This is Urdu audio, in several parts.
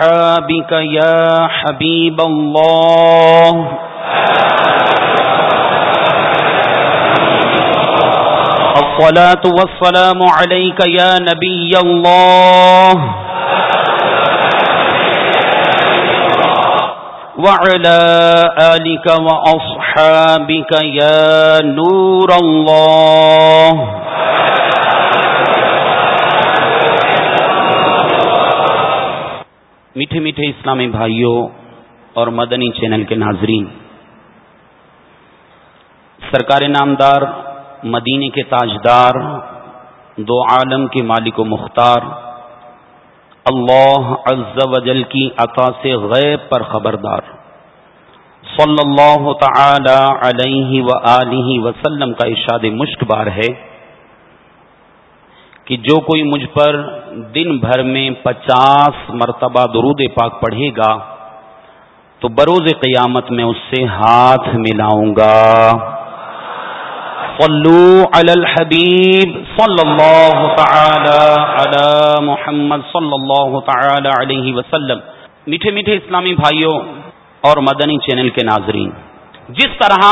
أصحابك يا حبيب الله. الصلاة والسلام عليك يا نبي الله. وعلى آلك وأصحابك يا نور الله. میٹھے میٹھے اسلامی بھائیوں اور مدنی چینل کے ناظرین، سرکار نامدار مدینے کے تاجدار، دو عالم کے مالک و مختار، اللہ عز و جل کی عطا سے غیب پر خبردار۔ صلی اللہ تعالی علیہ و وسلم کا ارشاد مشک بار ہے۔ کہ جو کوئی مجھ پر دن بھر میں پچاس مرتبہ درود پاک پڑھے گا، تو بروز قیامت میں اس سے ہاتھ ملاؤں گا۔ صلو علی الحبیب صلی اللہ تعالی علی محمد صلی اللہ تعالی علیہ وسلم۔ میٹھے میٹھے اسلامی بھائیوں اور مدنی چینل کے ناظرین، جس طرح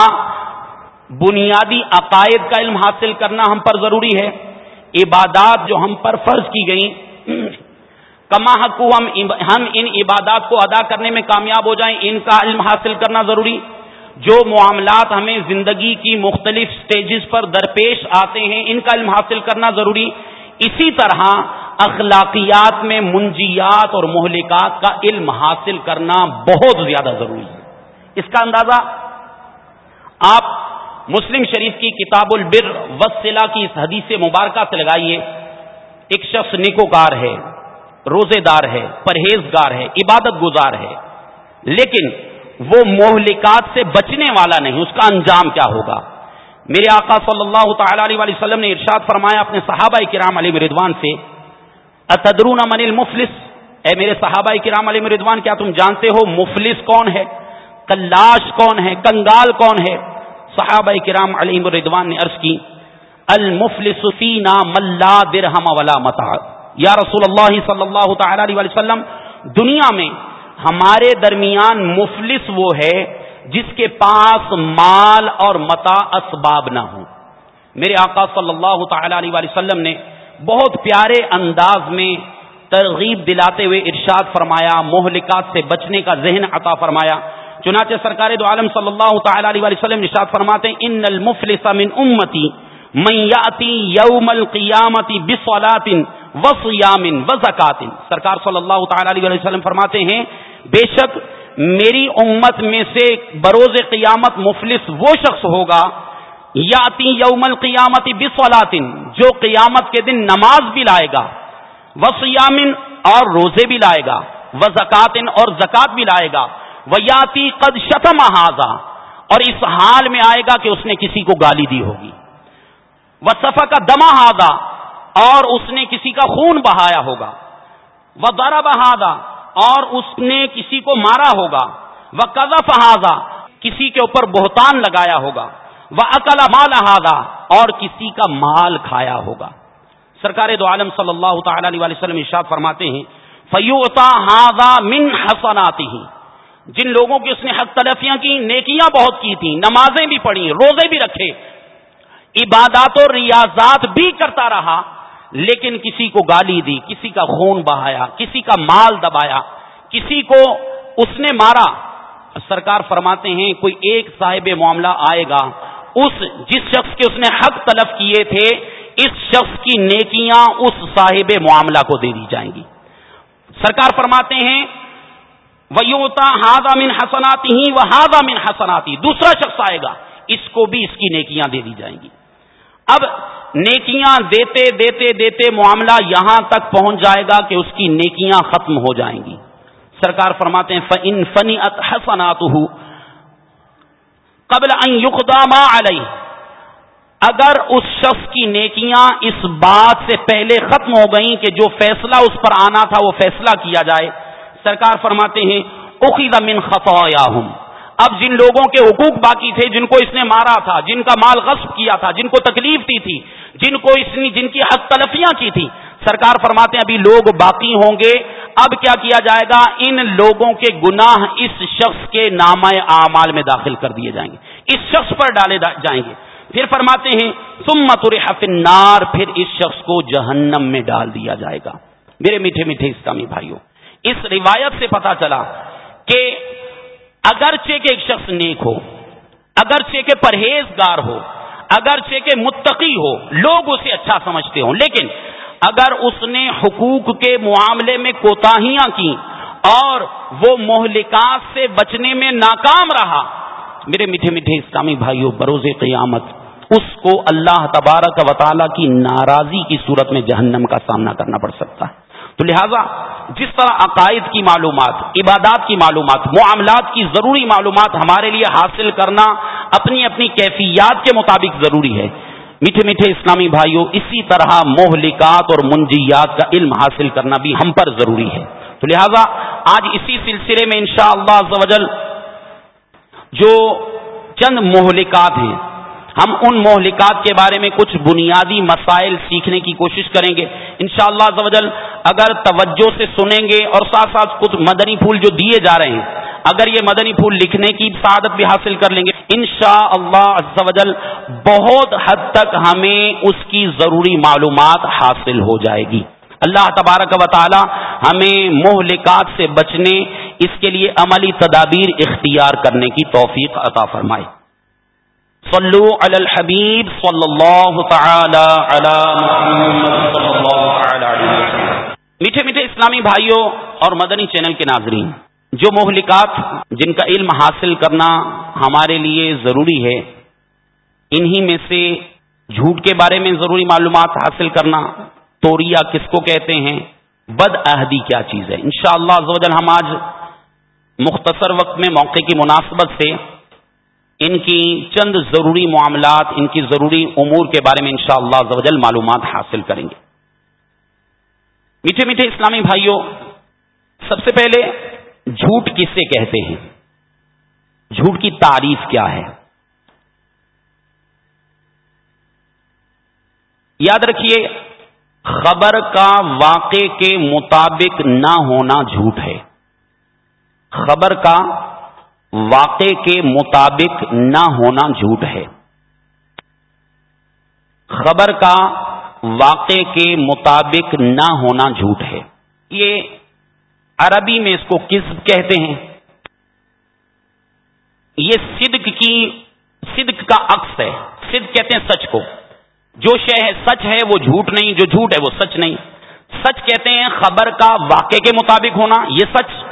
بنیادی عقائد کا علم حاصل کرنا ہم پر ضروری ہے عبادات جو ہم پر فرض کی گئیں۔ کما حقو، ہم ہم ان عبادات کو ادا کرنے میں کامیاب ہو جائیں۔ ان کا علم حاصل کرنا ضروری۔ جو معاملات ہمیں زندگی کی مختلف سٹیجز پر درپیش آتے ہیں، ان کا علم حاصل کرنا ضروری۔ اسی طرح اخلاقیات میں منجیات اور مہلکات کا علم حاصل کرنا بہت زیادہ ضروری۔ ہے اس کا اندازہ آپ مسلم شریف کی کتاب البر وسلا کی اس حدیث مبارکہ سے لگائیے، ایک شخص نکوکار ہے روزے دار ہے، پرہیزگار ہے، عبادت گزار ہے، لیکن وہ مہلکات سے بچنے والا نہیں، اس کا انجام کیا ہوگا؟ میرے آقا صلی اللہ تعالی علیہ وسلم نے ارشاد فرمایا اپنے صحابہ کرام علی مردوان سے، اتدرون من المفلس؟ اے میرے صحابہ کرام علی مردوان کیا تم جانتے ہو مفلس کون ہے؟ کلاش کون ہے؟ کنگال کون ہے؟ صحابہ کرام علی مردوان نے عرض کی المفلس فینا ملا درہم ولا متا یا رسول اللہ صلی اللہ تعالی علیہ وسلم، دنیا میں ہمارے درمیان مفلس وہ ہے جس کے پاس مال اور متا اسباب نہ ہوں۔ میرے آقا صلی اللہ تعالی علیہ وسلم نے بہت پیارے انداز میں ترغیب دلاتے ہوئے ارشاد فرمایا، مہلکات سے بچنے کا ذہن عطا فرمایا۔ چنانچہ سرکار دو عالم صلی اللہ تعالی علیہ وسلم نشاد فرماتے ہیں، ان المفلس من امتی من یاتی یوم القیامت بصلاۃ وصیام وزکات سرکار صلی اللہ تعالی علیہ وسلم فرماتے ہیں، بے شک میری امت میں سے بروز قیامت مفلس وہ شخص ہوگا، یاتی یوم القیامت بصلاۃ جو قیامت کے دن نماز بھی لائے گا وصیام اور روزے بھی لائے گا وزکات اور زکات بھی لائے گا۔ ویاتی قد شتم ہاضا اور اس حال میں آئے گا کہ اس نے کسی کو گالی دی ہوگی۔ وہ سفا کا دما ہادا اور اس نے کسی کا خون بہایا ہوگا۔ وہ درا بہادا اور اس نے کسی کو مارا ہوگا۔ وہ قذف ہاضا کسی کے اوپر بہتان لگایا ہوگا۔ وہ عقل مال ہادا اور کسی کا مال کھایا ہوگا۔ سرکار دو عالم صلی اللہ تعالی علیہ وسلم ارشاد فرماتے ہیں فیوتا ہاضا من حسناتی ہی جن لوگوں کی اس نے حق تلفیاں کی، نیکیاں بہت کی تھیں، نمازیں بھی پڑھی، روزے بھی رکھے۔ عبادات و ریاضات بھی کرتا رہا، لیکن کسی کو گالی دی، کسی کا خون بہایا، کسی کا مال دبایا، کسی کو اس نے مارا۔ سرکار فرماتے ہیں، کوئی ایک صاحب معاملہ آئے گا، اس جس شخص کے اس نے حق تلف کیے تھے، اس شخص کی نیکیاں اس صاحب معاملہ کو دے دی جائیں گی۔ سرکار فرماتے ہیں ویوتا ہاضا من حسناتی ہی وہ ہاضا من حسناتی دوسرا شخص آئے گا، اس کو بھی اس کی نیکیاں دے دی جائیں گی۔ اب نیکیاں دیتے دیتے دیتے معاملہ یہاں تک پہنچ جائے گا کہ اس کی نیکیاں ختم ہو جائیں گی۔ سرکار فرماتے ہیں فن فنی ات حسنات قبل ما علیہ اگر اس شخص کی نیکیاں اس بات سے پہلے ختم ہو گئیں کہ جو فیصلہ اس پر آنا تھا وہ فیصلہ کیا جائے سرکار فرماتے ہیں اخیز من خطاياهم۔ اب جن لوگوں کے حقوق باقی تھے، جن کو اس نے مارا تھا، جن کا مال غصب کیا تھا، جن کو تکلیف دی تھی، جن کو اس نے، جن کی حق تلفیاں کی تھی، سرکار فرماتے ہیں ابھی لوگ باقی ہوں گے۔ اب کیا کیا جائے گا؟ ان لوگوں کے گناہ اس شخص کے نام اعمال میں داخل کر دیے جائیں گے۔ اس شخص پر ڈالے جائیں گے۔ پھر فرماتے ہیں تم متر نار پھر اس شخص کو جہنم میں ڈال دیا جائے گا۔ میرے میٹھے میٹھے اسلامی بھائیوں اس روایت سے پتا چلا کہ اگرچہ کہ ایک شخص نیک ہو، اگرچہ کہ پرہیزگار ہو، اگرچہ کہ متقی ہو، لوگ اسے اچھا سمجھتے ہوں، لیکن اگر اس نے حقوق کے معاملے میں کوتاہیاں کی اور وہ مہلکات سے بچنے میں ناکام رہا، میرے میٹھے میٹھے اسلامی بھائیوں، بروز قیامت اس کو اللہ تبارک و تعالی کی ناراضی کی صورت میں جہنم کا سامنا کرنا پڑ سکتا ہے۔ تو لہذا جس طرح عقائد کی معلومات، عبادات کی معلومات، معاملات کی ضروری معلومات ہمارے لیے حاصل کرنا اپنی اپنی کیفیات کے مطابق ضروری ہے۔ میٹھے میٹھے اسلامی بھائیوں، اسی طرح مہلکات اور منجیات کا علم حاصل کرنا بھی ہم پر ضروری ہے۔ تو لہذا آج اسی سلسلے میں انشاءاللہ شاء اللہ جو چند مہلکات ہیں ہم ان مہلکات کے بارے میں کچھ بنیادی مسائل سیکھنے کی کوشش کریں گے۔ انشاءاللہ شاء اللہ اگر توجہ سے سنیں گے اور ساتھ ساتھ کچھ مدنی پھول جو دیے جا رہے ہیں، اگر یہ مدنی پھول لکھنے کی سعادت بھی حاصل کر لیں گے ان شاء اللہ بہت حد تک ہمیں اس کی ضروری معلومات حاصل ہو جائے گی۔ اللہ تبارک و تعالی ہمیں مہلکات سے بچنے، اس کے لیے عملی تدابیر اختیار کرنے کی توفیق عطا فرمائے۔ صلو علی الحبیب صلی اللہ تعالی علی محمد صلی اللہ تعالی علیہ وسلم۔ میٹھے میٹھے اسلامی بھائیوں اور مدنی چینل کے ناظرین، جو مہلکات جن کا علم حاصل کرنا ہمارے لیے ضروری ہے، انہی میں سے جھوٹ کے بارے میں ضروری معلومات حاصل کرنا توریا کس کو کہتے ہیں، بد عہدی کیا چیز ہے۔ انشاءاللہ شاء اللہ ہم آج مختصر وقت میں موقع کی مناسبت سے ان کی چند ضروری معاملات، ان کی ضروری امور کے بارے میں انشاءاللہ شاء اللہ معلومات حاصل کریں گے۔ میٹھے میٹھے اسلامی بھائیوں، سب سے پہلے جھوٹ کسے کہتے ہیں؟ جھوٹ کی تعریف کیا ہے؟ یاد رکھیے، خبر کا واقع کے مطابق نہ ہونا جھوٹ ہے۔ خبر کا واقع کے مطابق نہ ہونا جھوٹ ہے۔ خبر کا واقع کے مطابق نہ ہونا جھوٹ ہے۔ یہ عربی میں اس کو کس کہتے ہیں۔ یہ صدق کی، صدق کا عکس ہے۔ صدق کہتے ہیں سچ کو۔ جو شے ہے سچ ہے وہ جھوٹ نہیں، جو جھوٹ ہے وہ سچ نہیں۔ سچ کہتے ہیں خبر کا واقع کے مطابق ہونا، یہ سچ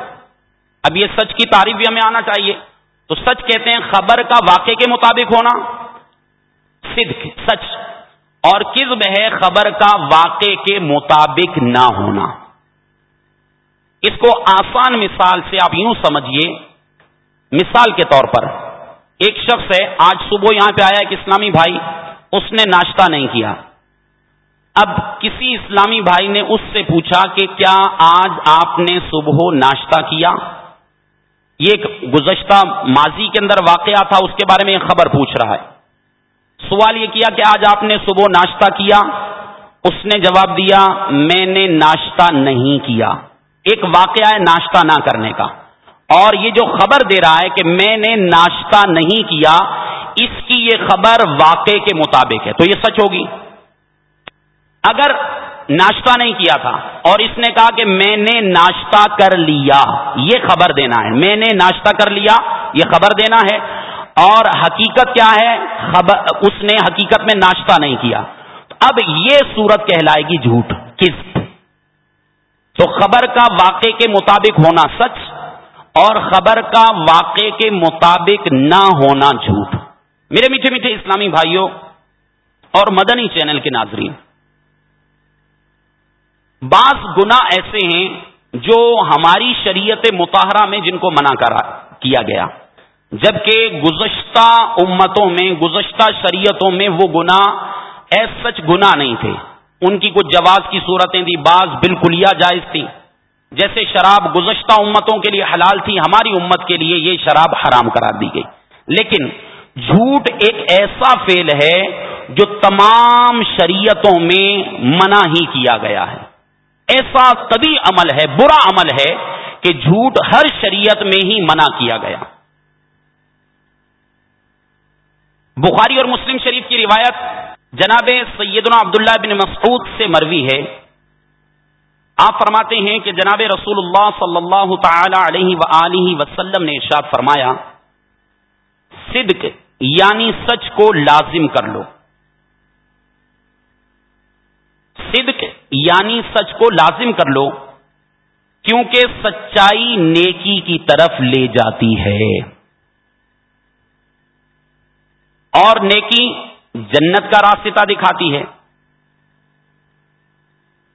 اب یہ سچ کی تعریف بھی ہمیں آنا چاہیے۔ تو سچ کہتے ہیں خبر کا واقع کے مطابق ہونا۔ صدق، سچ۔ اور کزب ہے خبر کا واقع کے مطابق نہ ہونا۔ اس کو آسان مثال سے آپ یوں سمجھیے۔ مثال کے طور پر، ایک شخص ہے، آج صبح یہاں پہ آیا ایک اسلامی بھائی، اس نے ناشتہ نہیں کیا۔ اب کسی اسلامی بھائی نے اس سے پوچھا کہ کیا آج آپ نے صبح ناشتہ کیا؟ یہ ایک گزشتہ ماضی کے اندر واقعہ تھا، اس کے بارے میں خبر پوچھ رہا ہے۔ سوال یہ کیا کہ آج آپ نے صبح ناشتہ کیا؟ اس نے جواب دیا، میں نے ناشتہ نہیں کیا۔ ایک واقعہ ہے ناشتہ نہ کرنے کا۔ اور یہ جو خبر دے رہا ہے کہ میں نے ناشتہ نہیں کیا، اس کی یہ خبر واقع کے مطابق ہے۔ تو یہ سچ ہوگی۔ اگر ناشتہ نہیں کیا تھا اور اس نے کہا کہ میں نے ناشتہ کر لیا، یہ خبر دینا ہے۔ میں نے ناشتہ کر لیا، یہ خبر دینا ہے۔ اور حقیقت کیا ہے؟ خبر، اس نے حقیقت میں ناشتہ نہیں کیا۔ اب یہ صورت کہلائے گی جھوٹ کس تو خبر کا واقع کے مطابق ہونا سچ اور خبر کا واقع کے مطابق نہ ہونا جھوٹ۔ میرے میٹھے میٹھے اسلامی بھائیوں اور مدنی چینل کے ناظرین بعض گنا ایسے ہیں جو ہماری شریعت متحرہ میں جن کو منع کرا کیا گیا۔ جبکہ گزشتہ امتوں میں، گزشتہ شریعتوں میں وہ گنا ایس سچ گنا نہیں تھے۔ ان کی کچھ جواز کی صورتیں تھی بعض بالکل یا جائز تھی جیسے شراب گزشتہ امتوں کے لیے حلال تھی، ہماری امت کے لیے یہ شراب حرام قرار دی گئی۔ لیکن جھوٹ ایک ایسا فیل ہے جو تمام شریعتوں میں منع ہی کیا گیا ہے۔ ایسا کبھی عمل ہے، برا عمل ہے کہ جھوٹ ہر شریعت میں ہی منع کیا گیا۔ بخاری اور مسلم شریف کی روایت جناب سیدنا عبداللہ بن مسعود سے مروی ہے۔ آپ فرماتے ہیں کہ جناب رسول اللہ صلی اللہ تعالی علیہ وسلم نے ارشاد فرمایا، صدق یعنی سچ کو لازم کر لو صدق یعنی سچ کو لازم کر لو، کیونکہ سچائی نیکی کی طرف لے جاتی ہے۔ اور نیکی جنت کا راستہ دکھاتی ہے۔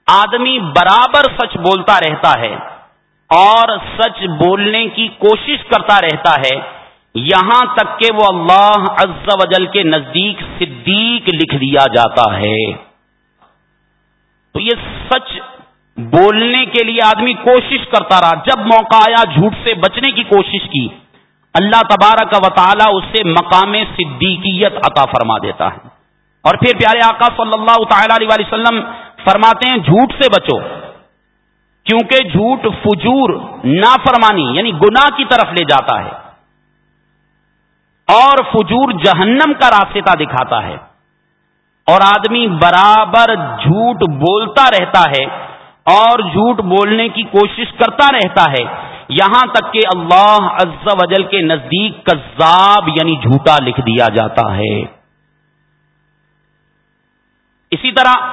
آدمی برابر سچ بولتا رہتا ہے اور سچ بولنے کی کوشش کرتا رہتا ہے۔ یہاں تک کہ وہ اللہ عز و جل کے نزدیک صدیق لکھ دیا جاتا ہے۔ تو یہ سچ بولنے کے لیے آدمی کوشش کرتا رہا۔ جب موقع آیا جھوٹ سے بچنے کی کوشش کی، اللہ تبارک و تعالی اس سے مقام صدیقیت عطا فرما دیتا ہے۔ اور پھر پیارے آقا صلی اللہ تعالی علیہ وسلم فرماتے ہیں، جھوٹ سے بچو۔ کیونکہ جھوٹ فجور نافرمانی یعنی گناہ کی طرف لے جاتا ہے اور فجور جہنم کا راستہ دکھاتا ہے۔ اور آدمی برابر جھوٹ بولتا رہتا ہے اور جھوٹ بولنے کی کوشش کرتا رہتا ہے۔ یہاں تک کہ اللہ عز و جل کے نزدیک کذاب یعنی جھوٹا لکھ دیا جاتا ہے۔ اسی طرح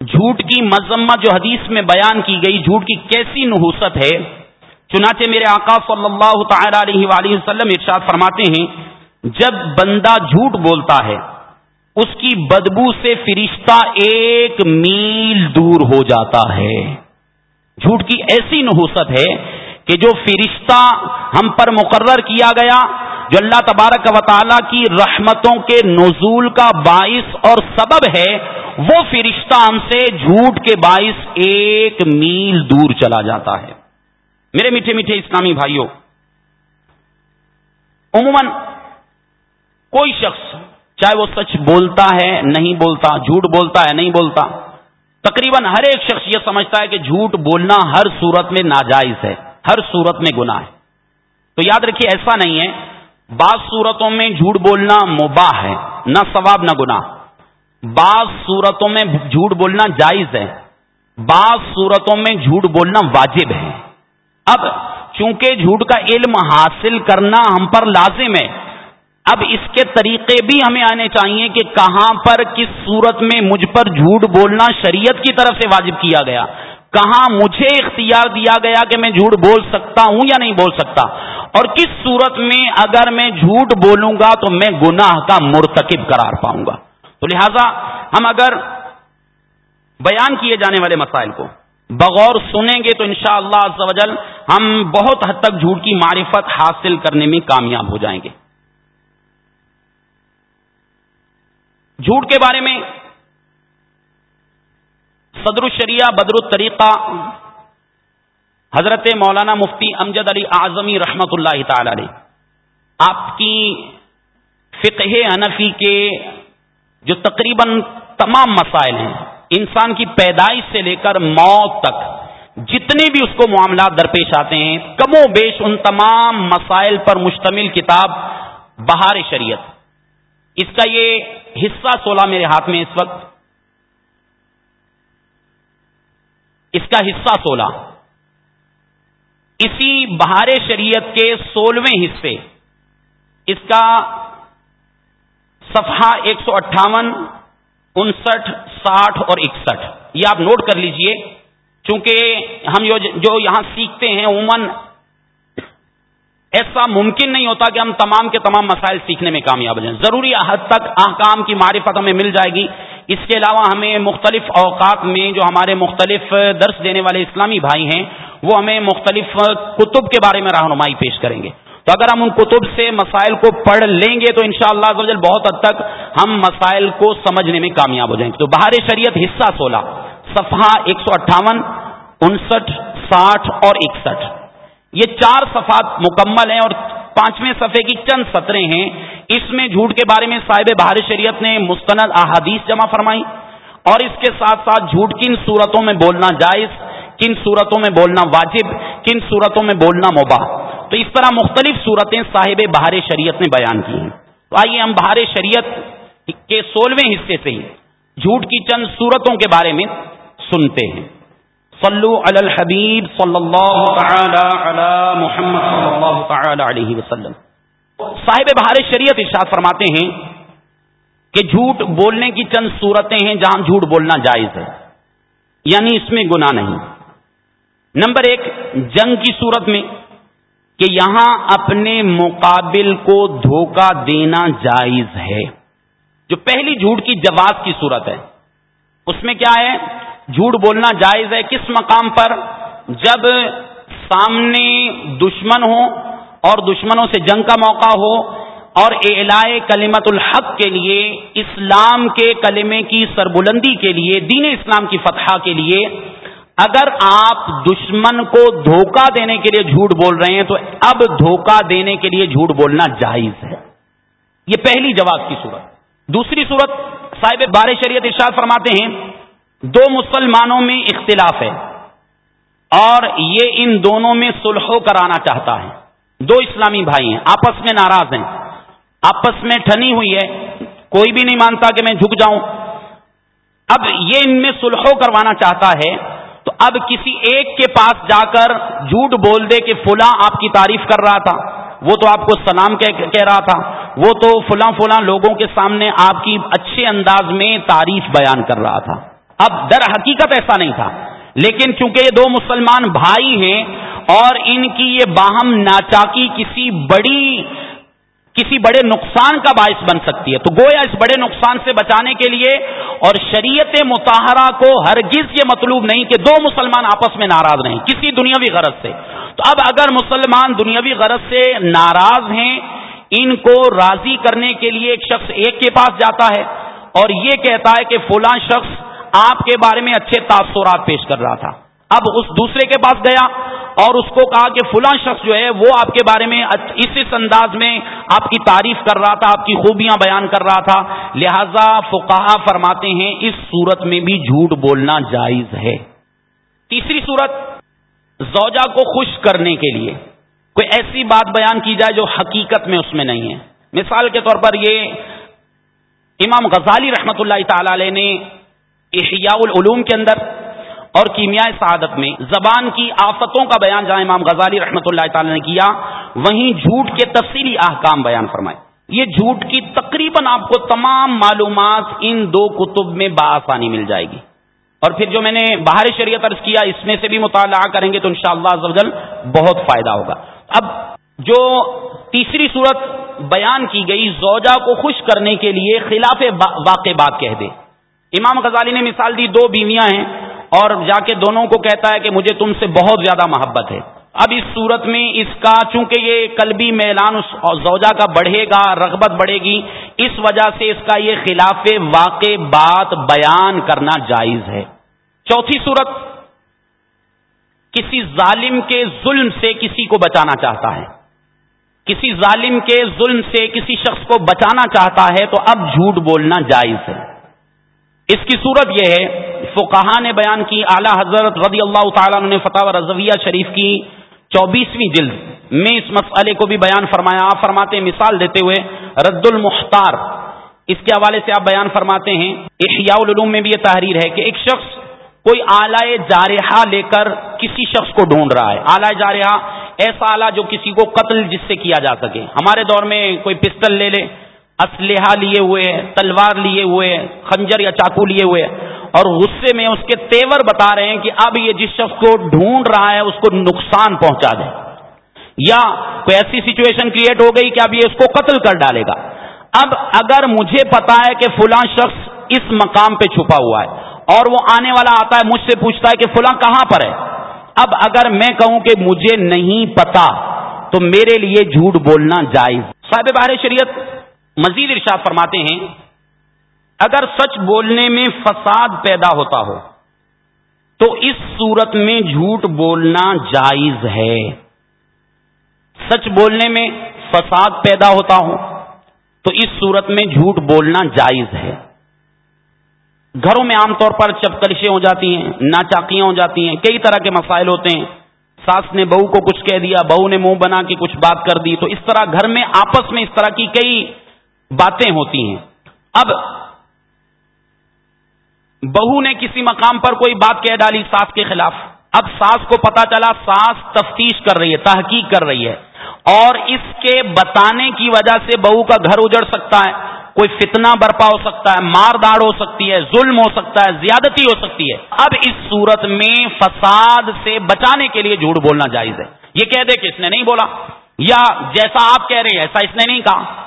جھوٹ کی مذمت جو حدیث میں بیان کی گئی، جھوٹ کی کیسی نحوست ہے، چنانچہ میرے آقا صلی اللہ تعالی علیہ وآلہ وسلم ارشاد فرماتے ہیں، جب بندہ جھوٹ بولتا ہے اس کی بدبو سے فرشتہ ایک میل دور ہو جاتا ہے۔ جھوٹ کی ایسی نحوست ہے کہ جو فرشتہ ہم پر مقرر کیا گیا، جو اللہ تبارک و تعالی کی رحمتوں کے نزول کا باعث اور سبب ہے، وہ فرشتہ ہم سے جھوٹ کے باعث ایک میل دور چلا جاتا ہے۔ میرے میٹھے میٹھے اسلامی بھائیوں، عموماً کوئی شخص چاہے وہ سچ بولتا ہے، نہیں بولتا، جھوٹ بولتا ہے، نہیں بولتا۔ تقریباً ہر ایک شخص یہ سمجھتا ہے کہ جھوٹ بولنا ہر صورت میں ناجائز ہے، ہر صورت میں گناہ ہے۔ تو یاد رکھیے، ایسا نہیں ہے۔ بعض صورتوں میں جھوٹ بولنا مباح ہے، نہ ثواب نہ گناہ۔ بعض صورتوں میں جھوٹ بولنا جائز ہے۔ بعض صورتوں میں جھوٹ بولنا واجب ہے۔ اب چونکہ جھوٹ کا علم حاصل کرنا ہم پر لازم ہے اب اس کے طریقے بھی ہمیں آنے چاہیے کہ کہاں پر کس صورت میں مجھ پر جھوٹ بولنا شریعت کی طرف سے واجب کیا گیا۔ کہاں مجھے اختیار دیا گیا کہ میں جھوٹ بول سکتا ہوں یا نہیں بول سکتا۔ اور کس صورت میں اگر میں جھوٹ بولوں گا تو میں گناہ کا مرتکب قرار پاؤں گا۔ تو لہذا ہم اگر بیان کیے جانے والے مسائل کو بغور سنیں گے تو انشاءاللہ شاء اللہ ہم بہت حد تک جھوٹ کی معرفت حاصل کرنے میں کامیاب ہو جائیں گے۔ جھوٹ کے بارے میں، صدر الشریعہ بدر الطریقہ، حضرت مولانا مفتی امجد علی اعظمی رحمت اللہ تعالی علیہ، آپ کی فقہ انفی کے جو تقریباً تمام مسائل ہیں، انسان کی پیدائش سے لے کر موت تک، جتنے بھی اس کو معاملات درپیش آتے ہیں، کم و بیش ان تمام مسائل پر مشتمل کتاب بہار شریعت۔ اس کا یہ حصہ سولہ میرے ہاتھ میں اس وقت۔ اس کا حصہ سولہ اسی بہار شریعت کے سولہویں حصے۔ اس کا صفحہ ایک سو اٹھاون، انسٹھ، ساٹھ اور اکسٹھ۔ یہ آپ نوٹ کر لیجیے، چونکہ ہم جو یہاں سیکھتے ہیں عموماً ایسا ممکن نہیں ہوتا کہ ہم تمام کے تمام مسائل سیکھنے میں کامیاب ہو جائیں۔ ضروری حد تک احکام کی معرفت ہمیں مل جائے گی۔ اس کے علاوہ ہمیں مختلف اوقات میں جو ہمارے مختلف درس دینے والے اسلامی بھائی ہیں، وہ ہمیں مختلف کتب کے بارے میں رہنمائی پیش کریں گے۔ تو اگر ہم ان کتب سے مسائل کو پڑھ لیں گے تو انشاءاللہ شاء اللہ بہت حد تک ہم مسائل کو سمجھنے میں کامیاب ہو جائیں گے۔ تو بہار شریعت حصہ سولہ، صفحہ ایک سو اٹھاون، انسٹھ، ساٹھ اور اکسٹھ۔ یہ چار صفحات مکمل ہیں اور پانچویں صفحے کی چند سطریں ہیں۔ اس میں جھوٹ کے بارے میں صاحب بہار شریعت نے مستند احادیث جمع فرمائی اور اس کے ساتھ ساتھ جھوٹ کن صورتوں میں بولنا جائز، کن صورتوں میں بولنا واجب، کن صورتوں میں بولنا مباح۔ تو اس طرح مختلف صورتیں صاحب بہار شریعت نے بیان کی ہیں۔ تو آئیے ہم بہار شریعت کے سولہویں حصے سے ہی جھوٹ کی چند صورتوں کے بارے میں سنتے ہیں۔ صلو علی الحبیب صلی اللہ تعالی علی محمد صلی اللہ تعالی علیہ وسلم۔ صاحب بہار شریعت ارشاد فرماتے ہیں کہ جھوٹ بولنے کی چند صورتیں ہیں جہاں جھوٹ بولنا جائز ہے۔ یعنی اس میں گناہ نہیں۔ نمبر ایک، جنگ کی صورت میں کہ یہاں اپنے مقابل کو دھوکہ دینا جائز ہے۔ جو پہلی جھوٹ کی جواز کی صورت ہے، اس میں کیا ہے؟ جھوٹ بولنا جائز ہے کس مقام پر؟ جب سامنے دشمن ہو اور دشمنوں سے جنگ کا موقع ہو اور اعلائے کلمت الحق کے لیے، اسلام کے کلمے کی سربلندی کے لیے، دین اسلام کی فتح کے لیے، اگر آپ دشمن کو دھوکہ دینے کے لیے جھوٹ بول رہے ہیں تو اب دھوکہ دینے کے لیے جھوٹ بولنا جائز ہے۔ یہ پہلی جواب کی صورت۔ دوسری صورت، صاحب بار شریعت ارشاد فرماتے ہیں دو مسلمانوں میں اختلاف ہے اور یہ ان دونوں میں سلح کرانا چاہتا ہے۔ دو اسلامی بھائی ہیں، آپس میں ناراض ہیں۔ آپس میں ٹھنی ہوئی ہے۔ کوئی بھی نہیں مانتا کہ میں جھک جاؤں۔ اب یہ ان میں سلح کروانا چاہتا ہے، تو اب کسی ایک کے پاس جا کر جھوٹ بول دے کہ فلاں آپ کی تعریف کر رہا تھا، وہ تو آپ کو سلام کہہ رہا تھا۔ وہ تو فلاں فلاں لوگوں کے سامنے آپ کی اچھے انداز میں تعریف بیان کر رہا تھا۔ اب در حقیقت ایسا نہیں تھا۔ لیکن چونکہ یہ دو مسلمان بھائی ہیں اور ان کی یہ باہم ناچاکی کسی بڑی، کسی بڑے نقصان کا باعث بن سکتی ہے۔ تو گویا اس بڑے نقصان سے بچانے کے لیے اور شریعت متحرہ کو ہرگز یہ مطلوب نہیں کہ دو مسلمان آپس میں ناراض رہیں، کسی دنیاوی غرض سے۔ تو اب اگر مسلمان دنیاوی غرض سے ناراض ہیں، ان کو راضی کرنے کے لیے ایک شخص ایک کے پاس جاتا ہے اور یہ کہتا ہے کہ فلاں شخص آپ کے بارے میں اچھے تاثرات پیش کر رہا تھا۔ اب اس دوسرے کے پاس گیا اور اس کو کہا کہ فلاں شخص جو ہے وہ آپ کے بارے میں اس اس انداز میں آپ کی تعریف کر رہا تھا، آپ کی خوبیاں بیان کر رہا تھا۔ لہذا فقہ فرماتے ہیں، اس صورت میں بھی جھوٹ بولنا جائز ہے۔ تیسری صورت، زوجہ کو خوش کرنے کے لیے۔ کوئی ایسی بات بیان کی جائے جو حقیقت میں اس میں نہیں ہے۔ مثال کے طور پر یہ امام غزالی رحمت اللہ تعالی علیہ نے احیاء العلوم کے اندر اور کیمیا سعادت میں زبان کی آفتوں کا بیان جہاں امام غزالی رحمۃ اللہ تعالی نے کیا، وہیں جھوٹ کے تفصیلی احکام بیان فرمائے۔ یہ جھوٹ کی تقریباً آپ کو تمام معلومات ان دو کتب میں بآسانی مل جائے گی۔ اور پھر جو میں نے باہر شریعت عرض کیا، اس میں سے بھی مطالعہ کریں گے تو انشاءاللہ شاء بہت فائدہ ہوگا۔ اب جو تیسری صورت بیان کی گئی، زوجہ کو خوش کرنے کے لیے خلاف واقع بات کہہ دے امام غزالی نے مثال دی، دو بیویاں ہیں اور جا کے دونوں کو کہتا ہے کہ مجھے تم سے بہت زیادہ محبت ہے۔ اب اس صورت میں اس کا، چونکہ یہ قلبی میلان زوجہ کا بڑھے گا، رغبت بڑھے گی، اس وجہ سے اس کا یہ خلاف واقع بات بیان کرنا جائز ہے۔ چوتھی صورت، کسی ظالم کے ظلم سے کسی کو بچانا چاہتا ہے۔ کسی ظالم کے ظلم سے کسی شخص کو بچانا چاہتا ہے تو اب جھوٹ بولنا جائز ہے۔ اس کی صورت یہ ہے، فقہا نے بیان کی، اعلی حضرت رضی اللہ تعالیٰ نے فتح رضویہ شریف کی چوبیسویں جلد میں اس مسئلے کو بھی بیان فرمایا۔ آپ فرماتے مثال دیتے ہوئے، رد المختار۔ اس کے حوالے سے آپ بیان فرماتے ہیں، احیاء العلوم میں بھی یہ تحریر ہے کہ ایک شخص کوئی اعلی جارحہ لے کر کسی شخص کو ڈھونڈ رہا ہے۔ اعلی جارحہ ایسا آلہ جو کسی کو قتل جس سے کیا جا سکے۔ ہمارے دور میں کوئی پستل لے لے اسلحہ لیے ہوئے تلوار لیے ہوئے خنجر یا چاقو لیے ہوئے اور غصے میں اس کے تیور بتا رہے ہیں کہ اب یہ جس شخص کو ڈھونڈ رہا ہے، اس کو نقصان پہنچا دے۔ یا کوئی ایسی سچویشن کریٹ ہو گئی کہ اب یہ اس کو قتل کر ڈالے گا۔ اب اگر مجھے پتا ہے کہ فلاں شخص اس مقام پہ چھپا ہوا ہے اور وہ آنے والا آتا ہے، مجھ سے پوچھتا ہے کہ فلاں کہاں پر ہے۔ اب اگر میں کہوں کہ مجھے نہیں پتا، تو میرے لیے جھوٹ بولنا جائز۔ صاحب بار شریعت مزید ارشاد فرماتے ہیں، اگر سچ بولنے میں فساد پیدا ہوتا ہو، تو اس صورت میں جھوٹ بولنا جائز ہے۔ سچ بولنے میں فساد پیدا ہوتا ہو، تو اس صورت میں جھوٹ بولنا جائز ہے۔ گھروں میں عام طور پر چپکلشیں ہو جاتی ہیں، ناچاکیاں ہو جاتی ہیں، کئی طرح کے مسائل ہوتے ہیں۔ ساس نے بہو کو کچھ کہہ دیا، بہو نے منہ بنا کے کچھ بات کر دی، تو اس طرح گھر میں آپس میں اس طرح کی کئی باتیں ہوتی ہیں۔ اب بہو نے کسی مقام پر کوئی بات کہہ ڈالی ساس کے خلاف۔ اب ساس کو پتا چلا ساس تفتیش کر رہی ہے، تحقیق کر رہی ہے۔ اور اس کے بتانے کی وجہ سے بہو کا گھر اجڑ سکتا ہے، کوئی فتنہ برپا ہو سکتا ہے، مار داڑ ہو سکتی ہے، ظلم ہو سکتا ہے، زیادتی ہو سکتی ہے۔ اب اس صورت میں فساد سے بچانے کے لیے جھوٹ بولنا جائز ہے۔ یہ کہہ دے کہ اس نے نہیں بولا، یا جیسا آپ کہہ رہے ہیں، ایسا اس نے نہیں کہا۔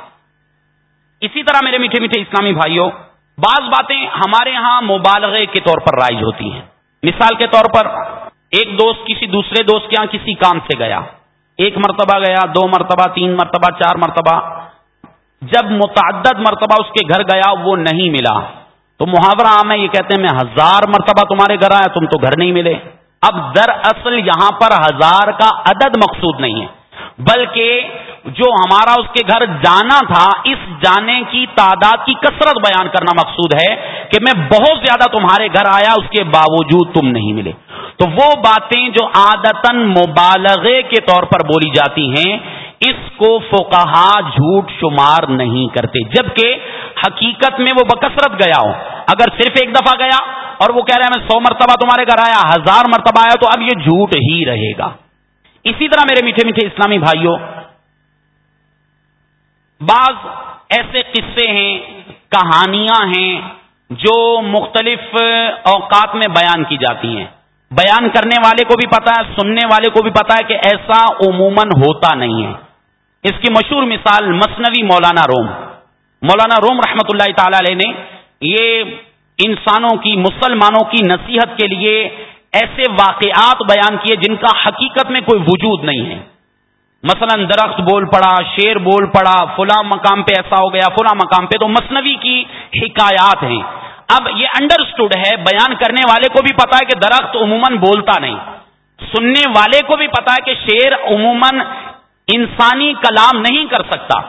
اسی طرح میرے میٹھے میٹھے اسلامی بھائیوں، بعض باتیں ہمارے ہاں مبالغے کے طور پر رائج ہوتی ہیں۔ مثال کے طور پر، ایک دوست کسی دوسرے دوست کے یہاں کسی کام سے گیا۔ ایک مرتبہ گیا، دو مرتبہ، تین مرتبہ، چار مرتبہ۔ جب متعدد مرتبہ اس کے گھر گیا، وہ نہیں ملا۔ تو محاورہ عام ہے، یہ کہتے ہیں، میں ہزار مرتبہ تمہارے گھر آیا، تم تو گھر نہیں ملے۔ اب دراصل یہاں پر ہزار کا عدد مقصود نہیں ہے، بلکہ جو ہمارا اس کے گھر جانا تھا، اس جانے کی تعداد کی کثرت بیان کرنا مقصود ہے کہ میں بہت زیادہ تمہارے گھر آیا، اس کے باوجود تم نہیں ملے۔ تو وہ باتیں جو عادتن مبالغے کے طور پر بولی جاتی ہیں، اس کو فوکہ جھوٹ شمار نہیں کرتے۔ جبکہ حقیقت میں وہ بکثرت گیا ہو اگر صرف ایک دفعہ گیا اور وہ کہہ رہے ہیں میں سو مرتبہ تمہارے گھر آیا، ہزار مرتبہ آیا، تو اب یہ جھوٹ ہی رہے گا۔ اسی طرح میرے میٹھے میٹھے اسلامی بھائیوں بعض ایسے قصے ہیں، کہانیاں ہیں، جو مختلف اوقات میں بیان کی جاتی ہیں۔ بیان کرنے والے کو بھی پتا ہے، سننے والے کو بھی پتا ہے کہ ایسا عموماً ہوتا نہیں ہے۔ اس کی مشہور مثال مصنوی مولانا روم۔ مولانا روم رحمت اللہ تعالی علیہ نے یہ انسانوں کی، مسلمانوں کی نصیحت کے لیے ایسے واقعات بیان کیے جن کا حقیقت میں کوئی وجود نہیں ہے۔ مثلا درخت بول پڑا، شیر بول پڑا، فلاں مقام پہ ایسا ہو گیا، فلاں مقام پہ، تو مصنوعی کی حکایات ہیں۔ اب یہ انڈرسٹوڈ ہے، بیان کرنے والے کو بھی پتا ہے کہ درخت عموماً بولتا نہیں۔ سننے والے کو بھی پتا ہے کہ شیر عموماً انسانی کلام نہیں کر سکتا۔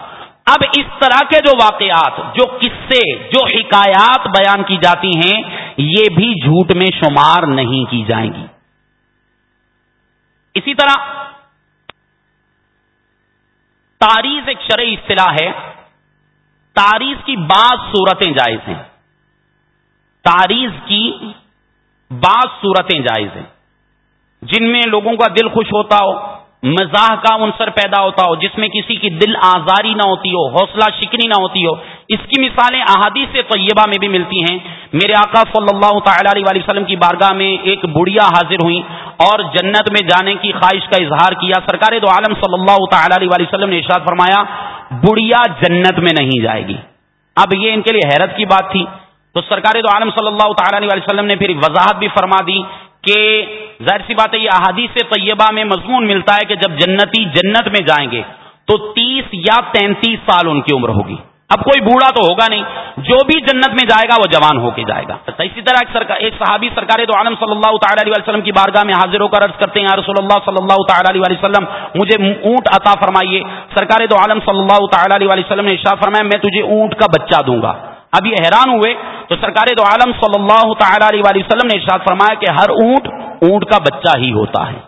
اب اس طرح کے جو واقعات، جو قصے، جو حکایات بیان کی جاتی ہیں، یہ بھی جھوٹ میں شمار نہیں کی جائیں گی۔ اسی طرح تاریخ ایک شرعی اصطلاح ہے۔ تاریخ کی بعض صورتیں جائز ہیں۔ تاریخ کی بعض صورتیں جائز ہیں۔ جن میں لوگوں کا دل خوش ہوتا ہو مزاح کا عنصر پیدا ہوتا ہو، جس میں کسی کی دل آزاری نہ ہوتی ہو، حوصلہ شکنی نہ ہوتی ہو۔ اس کی مثالیں احادیث طیبہ میں بھی ملتی ہیں۔ میرے آقا صلی اللہ تعالی علیہ وسلم کی بارگاہ میں ایک بڑھیا حاضر ہوئی اور جنت میں جانے کی خواہش کا اظہار کیا۔ سرکار دو عالم صلی اللہ تعالی علیہ وسلم نے ارشاد فرمایا، بڑھیا جنت میں نہیں جائے گی۔ اب یہ ان کے لیے حیرت کی بات تھی۔ تو سرکار دو عالم صلی اللہ تعالی علیہ وسلم نے پھر وضاحت بھی فرما دی کہ ظاہر سی بات ہے یہ احادیث طیبہ میں مضمون ملتا ہے کہ جب جنتی جنت میں جائیں گے تو تیس یا تینتیس سال ان کی عمر ہوگی۔ اب کوئی بوڑھا تو ہوگا نہیں جو بھی جنت میں جائے گا وہ جوان ہو کے جائے گا۔ اچھا، اسی طرح ایک, سرکار ایک صحابی سرکار تو عالم صلی اللہ تعالی علیہ وسلم کی بارگاہ میں حاضر ہو کر عرض کرتے ہیں رسول اللہ صلی اللہ تعالی علیہ وسلم مجھے اونٹ عطا فرمائیے۔ سرکار تو عالم صلی اللہ تعالی علیہ وسلم نے ارشاد فرمایا میں تجھے اونٹ کا بچہ دوں گا۔ اب یہ حیران ہوئے تو سرکار دو عالم صلی اللہ تعالی علیہ وسلم نے ارشاد فرمایا کہ ہر اونٹ اونٹ کا بچہ ہی ہوتا ہے۔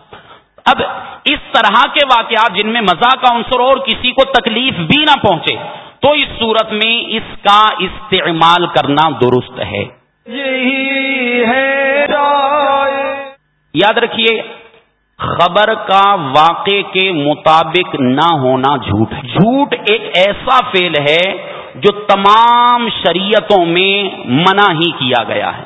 اب اس طرح کے واقعات جن میں مزہ کا عنصر اور کسی کو تکلیف بھی نہ پہنچے تو اس صورت میں اس کا استعمال کرنا درست ہے۔ یہی ہے یاد رکھیے خبر کا واقع کے مطابق نہ ہونا جھوٹ جھوٹ ایک ایسا فیل ہے جو تمام شریعتوں میں منع ہی کیا گیا ہے۔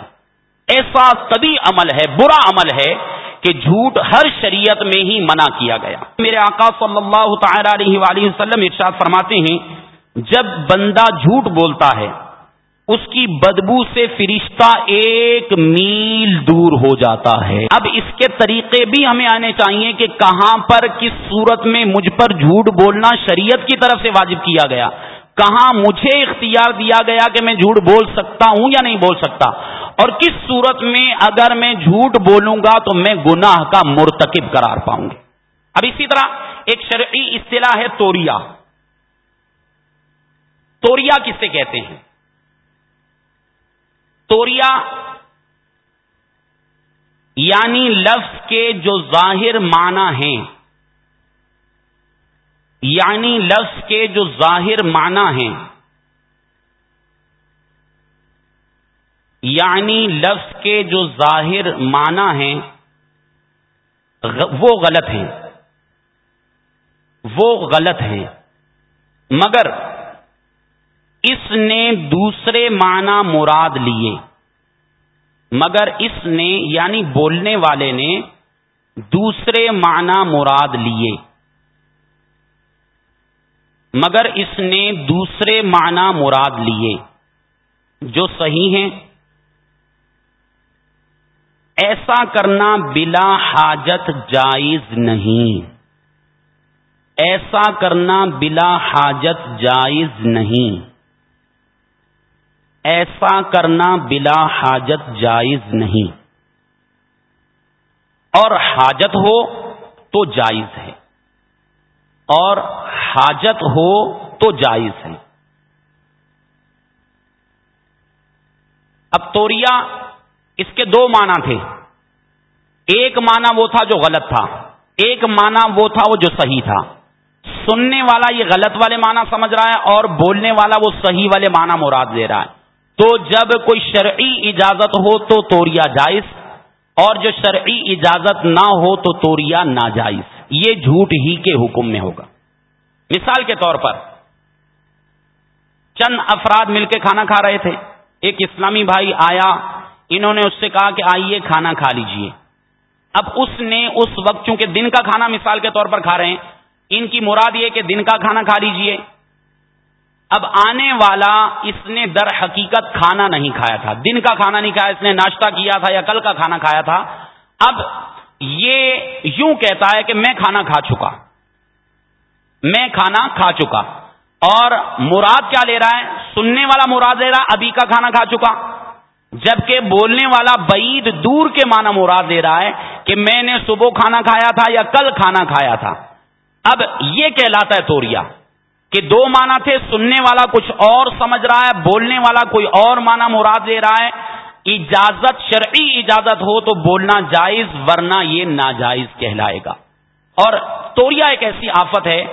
ایسا طبی عمل ہے، برا عمل ہے کہ جھوٹ ہر شریعت میں ہی منع کیا گیا۔ میرے آقا صلی اللہ تعالی علیہ وآلہ وسلم ارشاد فرماتے ہیں، جب بندہ جھوٹ بولتا ہے، اس کی بدبو سے فرشتہ ایک میل دور ہو جاتا ہے۔ اب اس کے طریقے بھی ہمیں آنے چاہیے کہ کہاں پر کس صورت میں مجھ پر جھوٹ بولنا شریعت کی طرف سے واجب کیا گیا۔ کہاں مجھے اختیار دیا گیا کہ میں جھوٹ بول سکتا ہوں یا نہیں بول سکتا؟ اور کس صورت میں اگر میں جھوٹ بولوں گا تو میں گناہ کا مرتکب قرار پاؤں گی؟ اب اسی طرح ایک شرعی اصطلاح ہے توریا توریا کس سے کہتے ہیں؟ توریا یعنی لفظ کے جو ظاہر معنی ہیں۔ یعنی لفظ کے جو ظاہر معنی ہیں۔ یعنی لفظ کے جو ظاہر معنی ہیں وہ غلط ہیں۔ وہ غلط ہیں۔ مگر اس نے دوسرے معنی مراد لیے۔ مگر اس نے یعنی بولنے والے نے، دوسرے معنی مراد لیے۔ مگر اس نے دوسرے معنی مراد لیے جو صحیح ہیں۔ ایسا کرنا بلا حاجت جائز نہیں۔ ایسا کرنا بلا حاجت جائز نہیں۔ ایسا کرنا بلا حاجت جائز نہیں۔ اور حاجت ہو تو جائز ہے۔ اور حاجت ہو تو جائز ہے۔ اب توریا اس کے دو معنی تھے۔ ایک معنی وہ تھا جو غلط تھا، ایک معنی وہ تھا وہ جو صحیح تھا۔ سننے والا یہ غلط والے معنی سمجھ رہا ہے اور بولنے والا وہ صحیح والے معنی مراد دے رہا ہے۔ تو جب کوئی شرعی اجازت ہو تو توریا جائز، اور جو شرعی اجازت نہ ہو تو توریا ناجائز۔ یہ جھوٹ ہی کے حکم میں ہوگا۔ مثال کے طور پر، چند افراد مل کے کھانا کھا رہے تھے۔ ایک اسلامی بھائی آیا، انہوں نے اس سے کہا کہ آئیے کھانا کھا لیجیے۔ اب اس نے اس وقت چونکہ دن کا کھانا مثال کے طور پر کھا رہے ہیں، ان کی مراد یہ کہ دن کا کھانا کھا لیجیے۔ اب آنے والا اس نے در حقیقت کھانا نہیں کھایا تھا۔ دن کا کھانا نہیں کھایا، اس نے ناشتہ کیا تھا یا کل کا کھانا کھایا تھا۔ اب یہ یوں کہتا ہے کہ میں کھانا کھا چکا۔ میں کھانا کھا چکا۔ اور مراد کیا لے رہا ہے؟ سننے والا مراد لے رہا ابھی کا کھانا کھا چکا۔ جبکہ بولنے والا بعید دور کے معنی مراد دے رہا ہے کہ میں نے صبح کھانا کھایا تھا یا کل کھانا کھایا تھا۔ اب یہ کہلاتا ہے توریا کہ دو معنی تھے، سننے والا کچھ اور سمجھ رہا ہے، بولنے والا کوئی اور معنی مراد دے رہا ہے۔ اجازت، شرعی اجازت ہو تو بولنا جائز، ورنہ یہ ناجائز کہلائے گا۔ اور توریا ایک ایسی آفت ہے،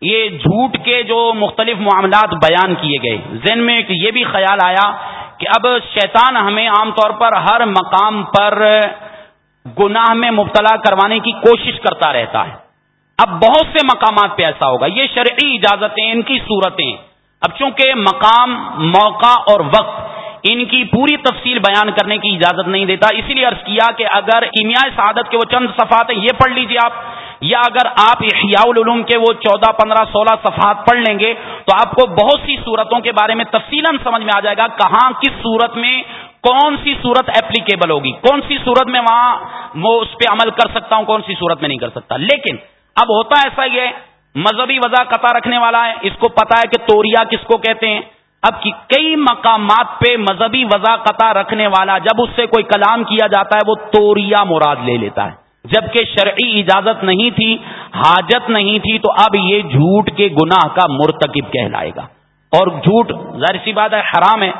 یہ جھوٹ کے جو مختلف معاملات بیان کیے گئے۔ ذہن میں ایک یہ بھی خیال آیا کہ اب شیطان ہمیں عام طور پر ہر مقام پر گناہ میں مبتلا کروانے کی کوشش کرتا رہتا ہے۔ اب بہت سے مقامات پہ ایسا ہوگا۔ یہ شرعی اجازتیں، ان کی صورتیں۔ اب چونکہ مقام، موقع اور وقت ان کی پوری تفصیل بیان کرنے کی اجازت نہیں دیتا، اسی لیے عرض کیا کہ اگر کیمیا سعادت کے وہ چند صفحات ہیں، یہ پڑھ لیجیے آپ، یا اگر آپ احیاء العلوم کے وہ چودہ، پندرہ، سولہ صفحات پڑھ لیں گے، تو آپ کو بہت سی صورتوں کے بارے میں تفصیل سمجھ میں آ جائے گا کہاں کس صورت میں کون سی صورت اپلیکیبل ہوگی۔ کون سی صورت میں وہاں وہ اس پہ عمل کر سکتا ہوں، کون سی صورت میں نہیں کر سکتا۔ لیکن اب ہوتا ایسا ہی ہے مذہبی وضاح قطع رکھنے والا ہے، اس کو پتا ہے کہ توریا کس کو کہتے ہیں۔ اب کئی مقامات پہ مذہبی وضاح قطع رکھنے والا جب اس سے کوئی کلام کیا جاتا ہے، وہ توریا مراد لے لیتا ہے۔ جبکہ شرعی اجازت نہیں تھی، حاجت نہیں تھی، تو اب یہ جھوٹ کے گناہ کا مرتکب کہلائے گا۔ اور جھوٹ ظاہر سی بات ہے، حرام ہے۔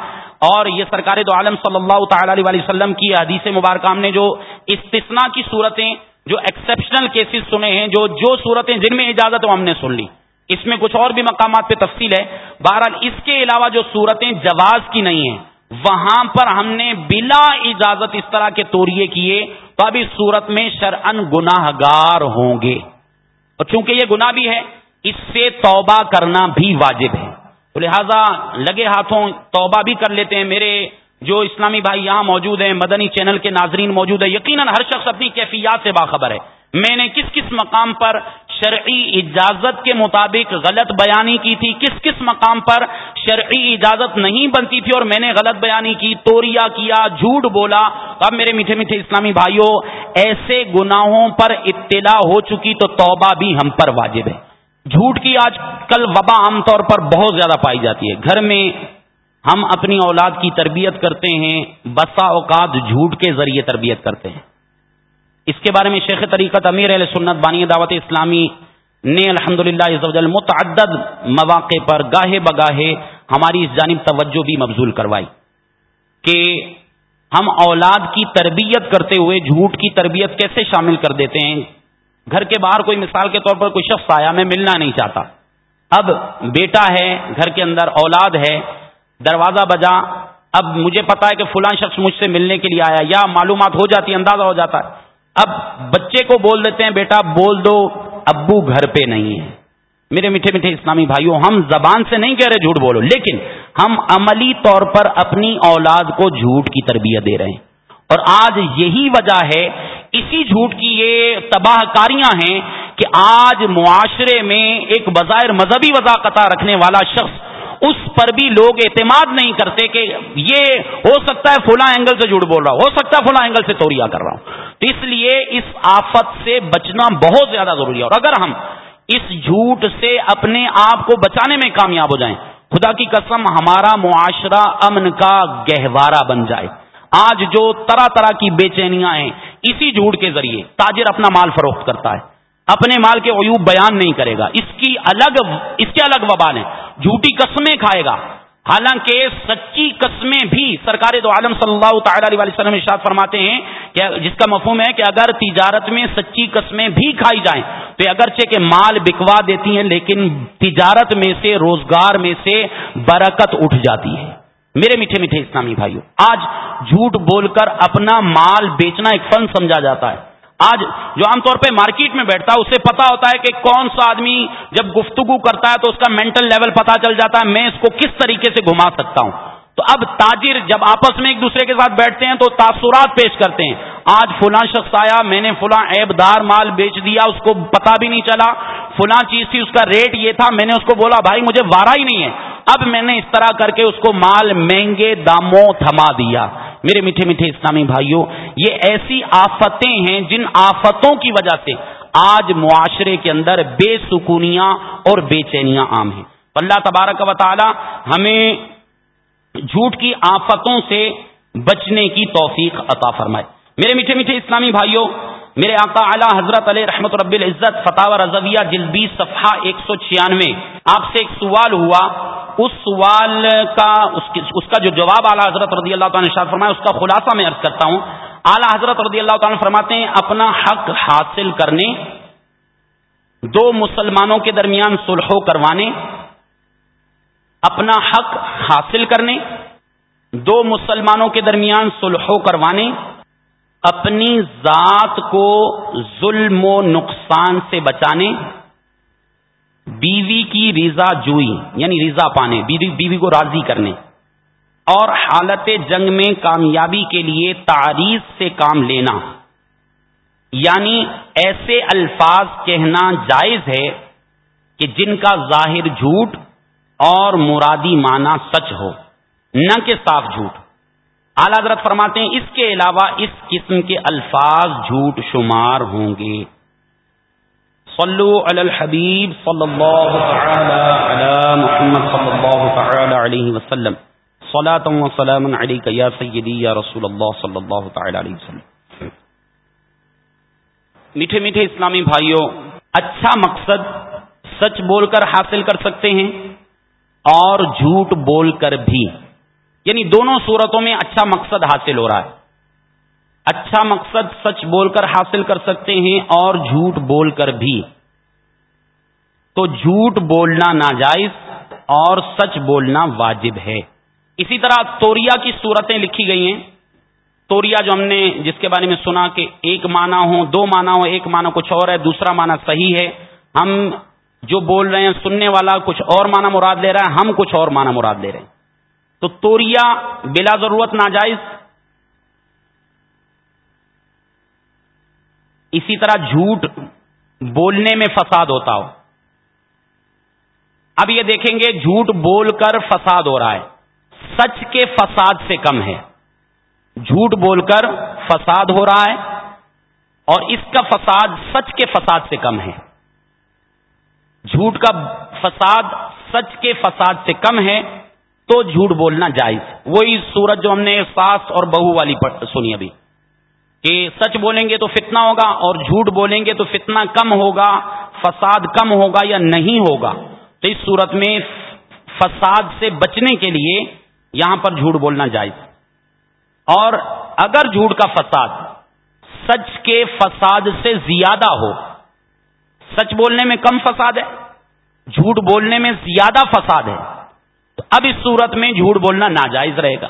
اور یہ سرکار دو عالم صلی اللہ تعالی علیہ وسلم کی حدیث مبارکہ نے جو استثناء کی صورتیں، جو ایکسپشنل کیسز سنے ہیں، جو جو صورتیں جن میں اجازت ہم نے سن لی۔ اس میں کچھ اور بھی مقامات پہ تفصیل ہے۔ بہرحال اس کے علاوہ جو صورتیں جواز کی نہیں ہیں، وہاں پر ہم نے بلا اجازت اس طرح کے توریے کیے تو اب اس صورت میں شرعن گناہ گار ہوں گے۔ اور چونکہ یہ گناہ بھی ہے، اس سے توبہ کرنا بھی واجب ہے۔ لہذا لگے ہاتھوں توبہ بھی کر لیتے ہیں میرے جو اسلامی بھائی یہاں موجود ہیں، مدنی چینل کے ناظرین موجود ہیں، یقیناً ہر شخص اپنی کیفیات سے باخبر ہے۔ میں نے کس کس مقام پر شرعی اجازت کے مطابق غلط بیانی کی تھی، کس کس مقام پر شرعی اجازت نہیں بنتی تھی اور میں نے غلط بیانی کی توریا کیا، جھوٹ بولا۔ اب میرے میٹھے میٹھے اسلامی بھائیوں، ایسے گناہوں پر اطلاع ہو چکی تو توبہ بھی ہم پر واجب ہے۔ جھوٹ کی آج کل وبا عام طور پر بہت زیادہ پائی جاتی ہے۔ گھر میں ہم اپنی اولاد کی تربیت کرتے ہیں، بسا اوقات جھوٹ کے ذریعے تربیت کرتے ہیں۔ اس کے بارے میں شیخ طریقت امیر علیہ سنت بانی دعوت اسلامی نے الحمد للہ متعدد مواقع پر گاہے بگاہے ہماری اس جانب توجہ بھی مبزول کروائی کہ ہم اولاد کی تربیت کرتے ہوئے جھوٹ کی تربیت کیسے شامل کر دیتے ہیں۔ گھر کے باہر کوئی مثال کے طور پر کوئی شخص آیا، میں ملنا نہیں چاہتا۔ اب بیٹا ہے، گھر کے اندر اولاد ہے دروازہ بجا، اب مجھے پتا ہے کہ فلاں شخص مجھ سے ملنے کے لیے آیا، یا معلومات ہو جاتی، اندازہ ہو جاتا ہے۔ اب بچے کو بول دیتے ہیں، بیٹا بول دو، ابو گھر پہ نہیں ہے۔ میرے میٹھے میٹھے اسلامی بھائیوں، ہم زبان سے نہیں کہہ رہے جھوٹ بولو، لیکن ہم عملی طور پر اپنی اولاد کو جھوٹ کی تربیت دے رہے ہیں۔ اور آج یہی وجہ ہے، اسی جھوٹ کی یہ تباہ کاریاں ہیں کہ آج معاشرے میں ایک بظاہر مذہبی وضاقت رکھنے والا شخص اس پر بھی لوگ اعتماد نہیں کرتے کہ یہ ہو سکتا ہے فلاں اینگل سے جھوٹ بول رہا ہوں ہو سکتا ہے فلاں اینگل سے توریا کر رہا ہوں تو اس لیے اس آفت سے بچنا بہت زیادہ ضروری ہے۔ اور اگر ہم اس جھوٹ سے اپنے آپ کو بچانے میں کامیاب ہو جائیں، خدا کی قسم ہمارا معاشرہ امن کا گہوارہ بن جائے۔ آج جو طرح طرح کی بے چینیاں ہیں، اسی جھوٹ کے ذریعے تاجر اپنا مال فروخت کرتا ہے۔ اپنے مال کے عیوب بیان نہیں کرے گا۔ اس کی الگ اس کے الگ وبال ہیں جھوٹی قسمیں کھائے گا۔ حالانکہ سچی قسمیں بھی سرکار دو عالم صلی اللہ تعالی علیہ وسلم ارشاد فرماتے ہیں کہ جس کا مفہوم ہے کہ اگر تجارت میں سچی قسمیں بھی کھائی جائیں تو اگرچہ کہ مال بکوا دیتی ہیں، لیکن تجارت میں سے، روزگار میں سے برکت اٹھ جاتی ہے۔ میرے میٹھے میٹھے اسلامی بھائیوں آج جھوٹ بول کر اپنا مال بیچنا ایک فن سمجھا جاتا ہے۔ آج جو عام طور پہ مارکیٹ میں بیٹھتا ہے، اسے پتا ہوتا ہے کہ کون سا آدمی جب گفتگو کرتا ہے تو اس کا مینٹل لیول پتا چل جاتا ہے، میں اس کو کس طریقے سے گھما سکتا ہوں۔ تو اب تاجر جب آپس میں ایک دوسرے کے ساتھ بیٹھتے ہیں تو تاثرات پیش کرتے ہیں۔ آج فلاں شخص آیا، میں نے فلاں ایب دار مال بیچ دیا، اس کو پتا بھی نہیں چلا۔ فلاں چیز تھی، اس کا ریٹ یہ تھا، میں نے اس کو بولا، بھائی، مجھے وارا ہی نہیں ہے۔ اب میں نے اس طرح کر کے اس کو مال مہنگے داموں تھما دیا۔ میرے میٹھے میٹھے اسلامی بھائیوں، یہ ایسی آفتیں ہیں جن آفتوں کی وجہ سے آج معاشرے کے اندر بے سکونیاں اور بے چینیاں عام ہیں۔ اللہ تبارک و تعالی ہمیں جھوٹ کی آفتوں سے بچنے کی توفیق عطا فرمائے۔ میرے میٹھے میٹھے اسلامی بھائیوں، میرے آقا اعلی حضرت علیہ رحمت رب العزت فتح رضویہ جلبی صفحہ ایک سو چھیانوے۔ آپ سے ایک سوال ہوا۔ اس سوال کا، اس کا جو جواب اعلیٰ حضرت رضی اللہ تعالیٰ نے فرمایا، اس کا خلاصہ میں عرض کرتا ہوں۔ اعلیٰ حضرت رضی اللہ تعالیٰ فرماتے ہیں، اپنا حق حاصل کرنے، دو مسلمانوں کے درمیان سلحو کروانے اپنا حق حاصل کرنے، دو مسلمانوں کے درمیان سلحو کروانے، اپنی ذات کو ظلم و نقصان سے بچانے، بیوی کی رضا جوئی یعنی رضا پانے، بیوی کو راضی کرنے، اور حالت جنگ میں کامیابی کے لیے تعریف سے کام لینا۔ یعنی ایسے الفاظ کہنا جائز ہے کہ جن کا ظاہر جھوٹ اور مرادی معنی سچ ہو، نہ کہ صاف جھوٹ۔ اعلی حضرت فرماتے ہیں، اس کے علاوہ اس قسم کے الفاظ جھوٹ شمار ہوں گے۔ صلو علی الحبیب صلی اللہ تعالی علی محمد صلی اللہ تعالی علیہ وسلم۔ صلاة و سلام علیکہ یا سیدی یا رسول اللہ صلی اللہ تعالی علیہ وسلم۔ میٹھے میٹھے اسلامی بھائیوں اچھا مقصد سچ بول کر حاصل کر سکتے ہیں۔ اور جھوٹ بول کر بھی۔ یعنی دونوں صورتوں میں اچھا مقصد حاصل ہو رہا ہے۔ اچھا مقصد سچ بول کر حاصل کر سکتے ہیں اور جھوٹ بول کر بھی۔ تو جھوٹ بولنا ناجائز اور سچ بولنا واجب ہے۔ اسی طرح توریا کی صورتیں لکھی گئی ہیں۔ توریا جو ہم نے جس کے بارے میں سنا کہ ایک معنی ہو، دو معنی ہو، ایک معنی کچھ اور ہے، دوسرا معنی صحیح ہے۔ ہم جو بول رہے ہیں، سننے والا کچھ اور معنی مراد لے رہا ہے، ہم کچھ اور معنی مراد لے رہے ہیں۔ تو توریا بلا ضرورت، ناجائز۔ اسی طرح جھوٹ بولنے میں فساد ہوتا ہو۔ اب یہ دیکھیں گے، جھوٹ بول کر فساد ہو رہا ہے۔ سچ کے فساد سے کم ہے۔ جھوٹ بول کر فساد ہو رہا ہے اور اس کا فساد سچ کے فساد سے کم ہے۔ جھوٹ کا فساد سچ کے فساد سے کم ہے تو جھوٹ بولنا جائز وہی سورج جو ہم نے ساس اور بہو والی سنی ابھی کہ سچ بولیں گے تو فتنہ ہوگا اور جھوٹ بولیں گے تو فتنہ کم ہوگا فساد کم ہوگا یا نہیں ہوگا تو اس صورت میں فساد سے بچنے کے لیے یہاں پر جھوٹ بولنا جائز اور اگر جھوٹ کا فساد سچ کے فساد سے زیادہ ہو سچ بولنے میں کم فساد ہے، جھوٹ بولنے میں زیادہ فساد ہے۔ تو اب اس صورت میں جھوٹ بولنا ناجائز رہے گا۔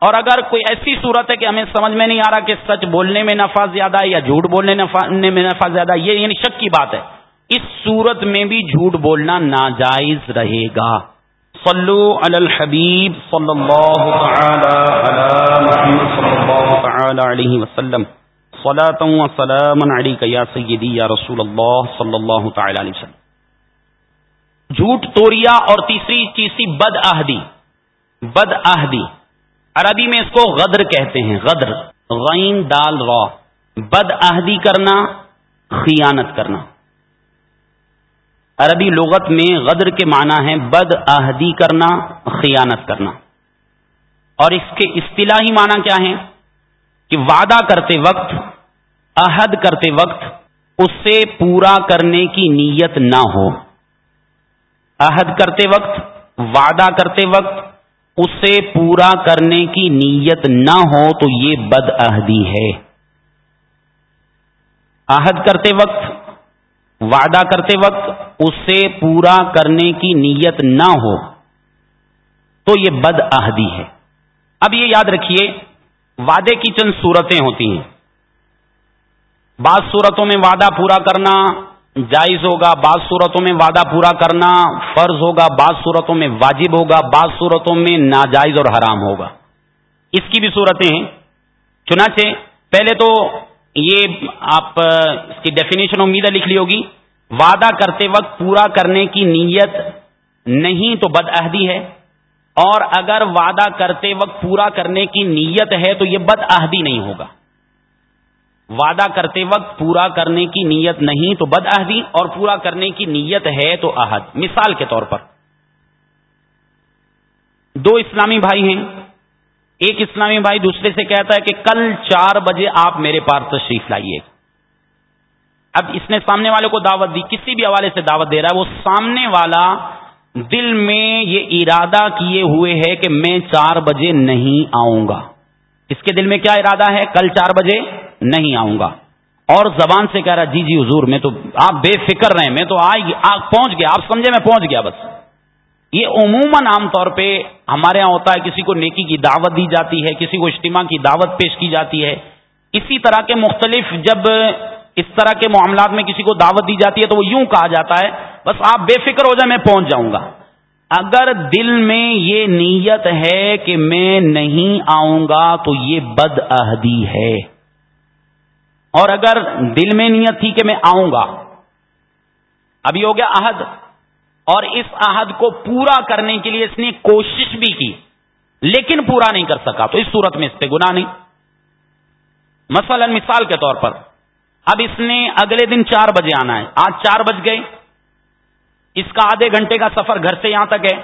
اور اگر کوئی ایسی صورت ہے کہ ہمیں سمجھ میں نہیں آ رہا کہ سچ بولنے میں نفع زیادہ ہے یا جھوٹ بولنے میں نفع زیادہ یہ یعنی شک کی بات ہے۔ اس صورت میں بھی جھوٹ بولنا ناجائز رہے گا۔ صلو علی الحبیب صلی اللہ تعالی علی محمد صلی اللہ تعالی علیہ وسلم۔ صلاة و سلام علیکہ یا سیدی یا رسول اللہ صلی اللہ تعالی علیہ وسلم. جھوٹ توریا اور تیسری چیز تھی بد آہدی بد آہدی عربی میں اس کو غدر کہتے ہیں، غدر. غین، دال، را. بد آہدی کرنا، خیانت کرنا. عربی لغت میں غدر کے معنی ہے بد آہدی کرنا، خیانت کرنا. اور اس کے اصطلاحی معنی کیا ہے کہ وعدہ کرتے وقت، عہد کرتے وقت اس سے پورا کرنے کی نیت نہ ہو۔ عہد کرتے وقت، وعدہ کرتے وقت اس سے پورا کرنے کی نیت نہ ہو تو یہ بد عہدی ہے۔ عہد کرتے وقت، وعدہ کرتے وقت اس سے پورا کرنے کی نیت نہ ہو تو یہ بد عہدی ہے۔ اب یہ یاد رکھیے وعدے کی چند صورتیں ہوتی ہیں۔ بعض صورتوں میں وعدہ پورا کرنا جائز ہوگا، بعض صورتوں میں وعدہ پورا کرنا فرض ہوگا، بعض صورتوں میں واجب ہوگا، بعض صورتوں میں ناجائز اور حرام ہوگا۔ اس کی بھی صورتیں ہیں۔ چنانچہ پہلے تو یہ آپ، اس کی ڈیفینیشن امیدہ لکھ لی ہوگی۔ وعدہ کرتے وقت پورا کرنے کی نیت نہیں تو بد عہدی ہے۔ اور اگر وعدہ کرتے وقت پورا کرنے کی نیت ہے تو یہ بد عہدی نہیں ہوگا۔ وعدہ کرتے وقت پورا کرنے کی نیت نہیں تو بد عہدی، اور پورا کرنے کی نیت ہے تو عہد۔ مثال کے طور پر۔ دو اسلامی بھائی ہیں۔ ایک اسلامی بھائی دوسرے سے کہتا ہے کہ کل چار بجے آپ میرے پاس تشریف لائیے۔ اب اس نے سامنے والے کو دعوت دی، کسی بھی حوالے سے دعوت دے رہا ہے، وہ سامنے والا دل میں یہ ارادہ کیے ہوئے ہے کہ میں چار بجے نہیں آؤں گا۔ اس کے دل میں کیا ارادہ ہے؟ کل چار بجے نہیں آؤں گا۔ اور زبان سے کہہ رہا جی جی حضور، میں تو آپ بے فکر رہے میں تو آئی پہنچ گیا آپ سمجھے میں پہنچ گیا بس۔ یہ عموماً عام طور پہ ہمارے یہاں ہوتا ہے، کسی کو نیکی کی دعوت دی جاتی ہے، کسی کو اجتماع کی دعوت پیش کی جاتی ہے۔ اسی طرح کے مختلف، جب اس طرح کے معاملات میں کسی کو دعوت دی جاتی ہے تو وہ یوں کہا جاتا ہے بس آپ بے فکر ہو جائیں، میں پہنچ جاؤں گا۔ اگر دل میں یہ نیت ہے کہ میں نہیں آؤں گا، تو یہ بد عہدی ہے۔ اور اگر دل میں نیت تھی کہ میں آؤں گا، ابھی ہو گیا عہد۔ اور اس عہد کو پورا کرنے کے لیے اس نے کوشش بھی کی، لیکن پورا نہیں کر سکا۔ تو اس صورت میں اس پہ گناہ نہیں۔ مثلا مثال کے طور پر، اب اس نے اگلے دن چار بجے آنا ہے۔ آج چار بج گئے۔ اس کا آدھے گھنٹے کا سفر گھر سے یہاں تک ہے۔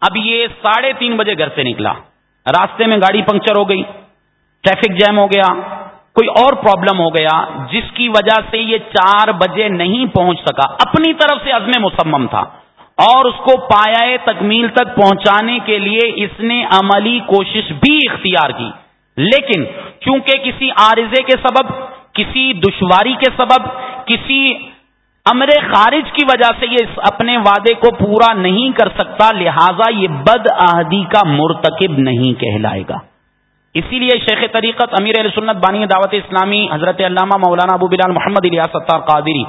اب یہ ساڑھے تین بجے گھر سے نکلا۔ راستے میں گاڑی پنکچر ہو گئی۔ ٹریفک جیم ہو گیا۔ کوئی اور پرابلم ہو گیا۔ جس کی وجہ سے یہ چار بجے نہیں پہنچ سکا۔ اپنی طرف سے عزم مسمم تھا۔ اور اس کو پایا تکمیل تک پہنچانے کے لیے اس نے عملی کوشش بھی اختیار کی۔ لیکن چونکہ کسی آرزے کے سبب، کسی دشواری کے سبب، کسی امر خارج کی وجہ سے یہ اپنے وعدے کو پورا نہیں کر سکتا، لہذا یہ بد آہدی کا مرتکب نہیں کہلائے گا۔ اسی لیے شیخ طریقت امیر علیہ سنت بانی دعوت اسلامی حضرت علامہ مولانا ابو بلال محمد ستار قادری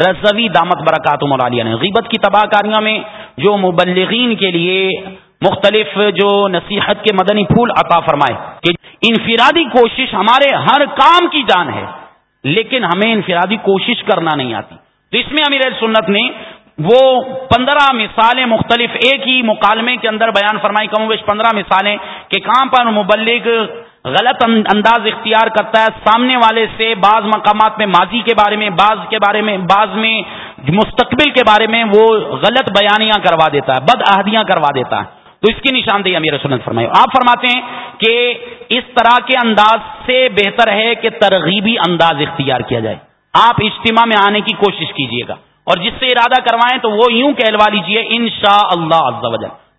رضوی دامت برکات مولالیہ نے۔ غیبت کی تباہ کاریوں میں جو مبلغین کے لیے مختلف جو نصیحت کے مدنی پھول عطا فرمائے کہ انفرادی کوشش ہمارے ہر کام کی جان ہے، لیکن ہمیں انفرادی کوشش کرنا نہیں آتی۔ تو اس میں امیر سنت نے وہ پندرہ مثالیں مختلف ایک ہی مکالمے کے اندر بیان فرمائی، کم بیش پندرہ مثالیں کہ کہاں پر مبلک غلط انداز اختیار کرتا ہے، سامنے والے سے بعض مقامات میں ماضی کے بارے میں، بعض کے بارے میں، بعض میں مستقبل کے بارے میں وہ غلط بیانیاں کروا دیتا ہے، بد عہدیاں کروا دیتا ہے۔ تو اس کی نشاندہی امیر سنت فرمائی آپ فرماتے ہیں کہ اس طرح کے انداز سے بہتر ہے کہ ترغیبی انداز اختیار کیا جائے۔ آپ اجتماع میں آنے کی کوشش کیجیے گا۔ اور جس سے ارادہ کروائیں تو وہ یوں کہلوا لیجیے ان شاء اللہ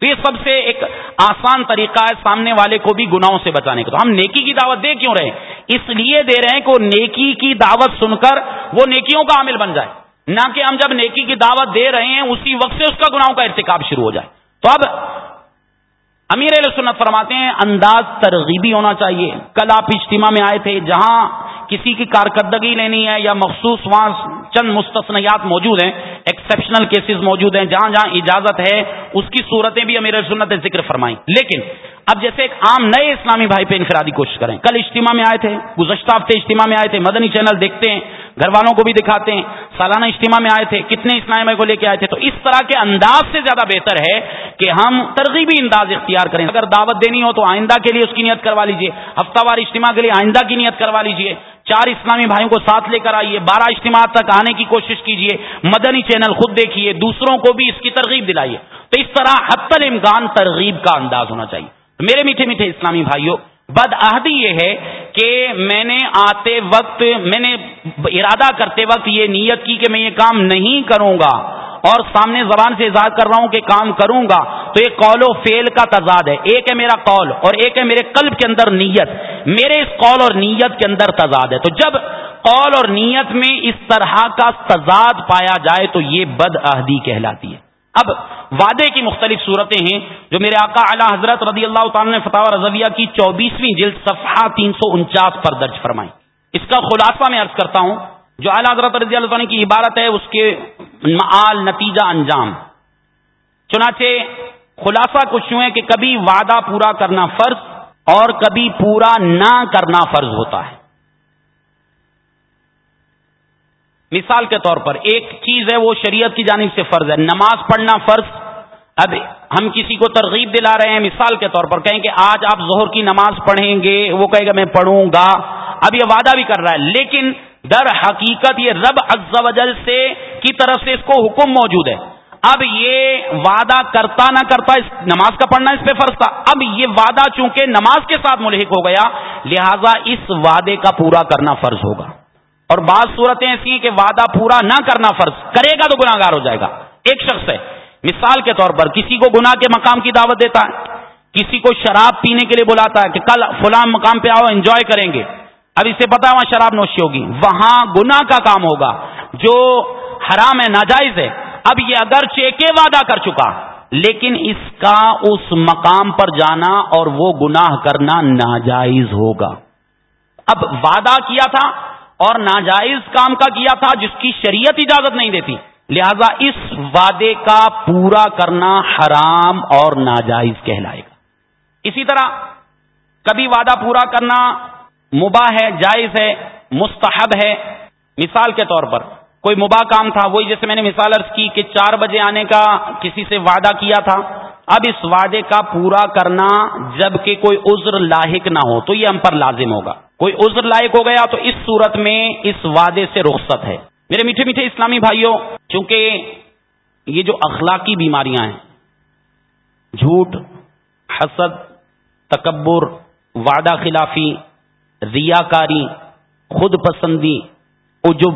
تو یہ سب سے ایک آسان طریقہ ہے سامنے والے کو بھی گناہوں سے بچانے کا۔ تو ہم نیکی کی دعوت دے کیوں رہے اس لیے دے رہے ہیں کہ وہ نیکی کی دعوت سن کر وہ نیکیوں کا عامل بن جائے۔ نہ کہ ہم جب نیکی کی دعوت دے رہے ہیں، اسی وقت سے اس کا گناہوں کا ارتکاب شروع ہو جائے۔ تو اب امیر علیہ سنت فرماتے ہیں، انداز ترغیبی ہونا چاہیے۔ کل آپ اجتماع میں آئے تھے، جہاں کسی کی کارکردگی لینی ہے یا مخصوص وہاں چند مستثنیات موجود ہیں ایکسپشنل کیسز موجود ہیں، جہاں جہاں اجازت ہے، اس کی صورتیں بھی امیر سنت ذکر فرمائیں۔ لیکن اب جیسے ایک عام نئے اسلامی بھائی پہ انفرادی کوشش کریں۔ کل اجتماع میں آئے تھے، گزشتہ ہفتے اجتماع میں آئے تھے، مدنی چینل دیکھتے ہیں، گھر والوں کو بھی دکھاتے ہیں، سالانہ اجتماع میں آئے تھے، کتنے اسلامی بھائی کو لے کے آئے تھے۔ تو اس طرح کے انداز سے زیادہ بہتر ہے کہ ہم ترغیبی انداز اختیار کریں۔ اگر دعوت دینی ہو تو آئندہ کے لیے اس کی نیت کروا لیجیے ہفتہ وار اجتماع کے لیے آئندہ کی نیت کروا لیجیے چار اسلامی بھائیوں کو ساتھ لے کر آئیے، بارہ اجتماع تک آنے کی کوشش کیجیے، مدنی چینل خود دیکھیے، دوسروں کو بھی اس کی ترغیب دلائیے۔ تو اس طرح حت الامکان ترغیب کا انداز ہونا چاہیے۔ میرے میٹھے میٹھے اسلامی بھائیوں، بد عہدی یہ ہے کہ میں نے آتے وقت، میں نے ارادہ کرتے وقت یہ نیت کی کہ میں یہ کام نہیں کروں گا۔ اور سامنے زبان سے اظہار کر رہا ہوں کہ کام کروں گا، تو یہ قول و فیل کا تضاد ہے۔ ایک ہے میرا قول اور ایک ہے میرے قلب کے اندر نیت۔ میرے اس قول اور نیت کے اندر تضاد ہے۔ تو جب قول اور نیت میں اس طرح کا تضاد پایا جائے تو یہ بد عہدی کہلاتی ہے۔ اب وعدے کی مختلف صورتیں ہیں جو میرے آقا اعلی حضرت رضی اللہ تعالیٰ نے فتح رضویہ کی چوبیسویں جلد صفحہ تین سو انچاس پر درج فرمائی۔ اس کا خلاصہ میں عرض کرتا ہوں، جو اعلیٰ حضرت رضی اللہ تعالیٰ کی عبارت ہے، اس کے معال نتیجہ انجام۔ چنانچہ خلاصہ کچھ یوں ہے کہ کبھی وعدہ پورا کرنا فرض اور کبھی پورا نہ کرنا فرض ہوتا ہے۔ مثال کے طور پر ایک چیز ہے وہ شریعت کی جانب سے فرض ہے۔ نماز پڑھنا فرض۔ اب ہم کسی کو ترغیب دلا رہے ہیں مثال کے طور پر کہیں کہ آج آپ ظہر کی نماز پڑھیں گے، وہ کہے گا میں پڑھوں گا۔ اب یہ وعدہ بھی کر رہا ہے، لیکن در حقیقت یہ رب عز و جل سے کی طرف سے اس کو حکم موجود ہے۔ اب یہ وعدہ کرتا نہ کرتا اس نماز کا پڑھنا اس پہ فرض تھا۔ اب یہ وعدہ چونکہ نماز کے ساتھ ملحق ہو گیا، لہذا اس وعدے کا پورا کرنا فرض ہوگا۔ اور بعض صورتیں ایسی ہیں کہ وعدہ پورا نہ کرنا فرض کرے گا تو گناہ گار ہو جائے گا۔ ایک شخص ہے، مثال کے طور پر کسی کو گناہ کے مقام کی دعوت دیتا ہے، کسی کو شراب پینے کے لیے بلاتا ہے کہ کل فلاں مقام پہ آؤ، انجوائے کریں گے۔ اب اسے پتا وہاں شراب نوشی ہوگی۔ وہاں گنا کا کام ہوگا۔ جو حرام ہے، ناجائز ہے۔ اب یہ اگر چیکے وعدہ کر چکا، لیکن اس کا اس مقام پر جانا اور وہ گناہ کرنا ناجائز ہوگا۔ اب وعدہ کیا تھا اور ناجائز کام کا کیا تھا جس کی شریعت اجازت نہیں دیتی۔ لہذا اس وعدے کا پورا کرنا حرام اور ناجائز کہلائے گا۔ اسی طرح کبھی وعدہ پورا کرنا مباح ہے، جائز ہے، مستحب ہے۔ مثال کے طور پر، کوئی مباح کام تھا، وہی جیسے میں نے مثال عرض کی کہ چار بجے آنے کا کسی سے وعدہ کیا تھا۔ اب اس وعدے کا پورا کرنا جبکہ کوئی عذر لاحق نہ ہو، تو یہ ہم پر لازم ہوگا۔ کوئی عذر لاحق ہو گیا تو اس صورت میں اس وعدے سے رخصت ہے۔ میرے میٹھے میٹھے اسلامی بھائیوں، چونکہ یہ جو اخلاقی بیماریاں ہیں، جھوٹ، حسد، تکبر، وعدہ خلافی ریاکاری، خود پسندی، عجب،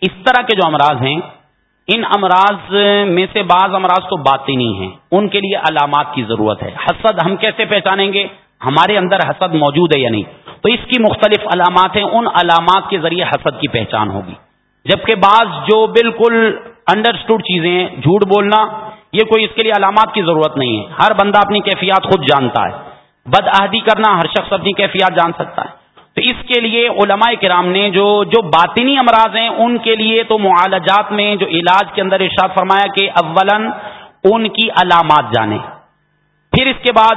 اس طرح کے جو امراض ہیں، ان امراض میں سے بعض امراض تو باطنی نہیں ہیں۔ ان کے لیے علامات کی ضرورت ہے۔ حسد ہم کیسے پہچانیں گے؟ ہمارے اندر حسد موجود ہے یا نہیں؟ تو اس کی مختلف علامات ہیں۔ ان علامات کے ذریعے حسد کی پہچان ہوگی۔ جبکہ بعض جو بالکل انڈرسٹوڈ چیزیں ہیں، جھوٹ بولنا، یہ کوئی اس کے لیے علامات کی ضرورت نہیں ہے۔ ہر بندہ اپنی کیفیات خود جانتا ہے۔ بد عہدی کرنا، ہر شخص اپنی کیفیات جان سکتا ہے۔ تو اس کے لیے علماء کرام نے جو جو باطنی امراض ہیں، ان کے لیے تو معالجات میں جو علاج کے اندر ارشاد فرمایا کہ اولن ان کی علامات جانے پھر اس کے بعد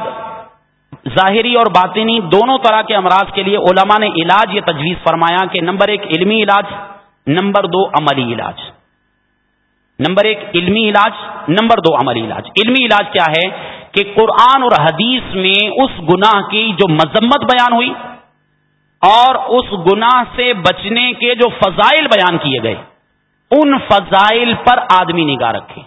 ظاہری اور باطنی دونوں طرح کے امراض کے لیے علماء نے علاج یہ تجویز فرمایا کہ نمبر ایک علمی علاج، نمبر دو عملی علاج۔ نمبر ایک علمی علاج، نمبر دو عملی علاج۔ علمی علاج کیا ہے؟ کہ قرآن اور حدیث میں اس گناہ کی جو مذمت بیان ہوئی اور اس گناہ سے بچنے کے جو فضائل بیان کیے گئے، ان فضائل پر آدمی نگاہ رکھے۔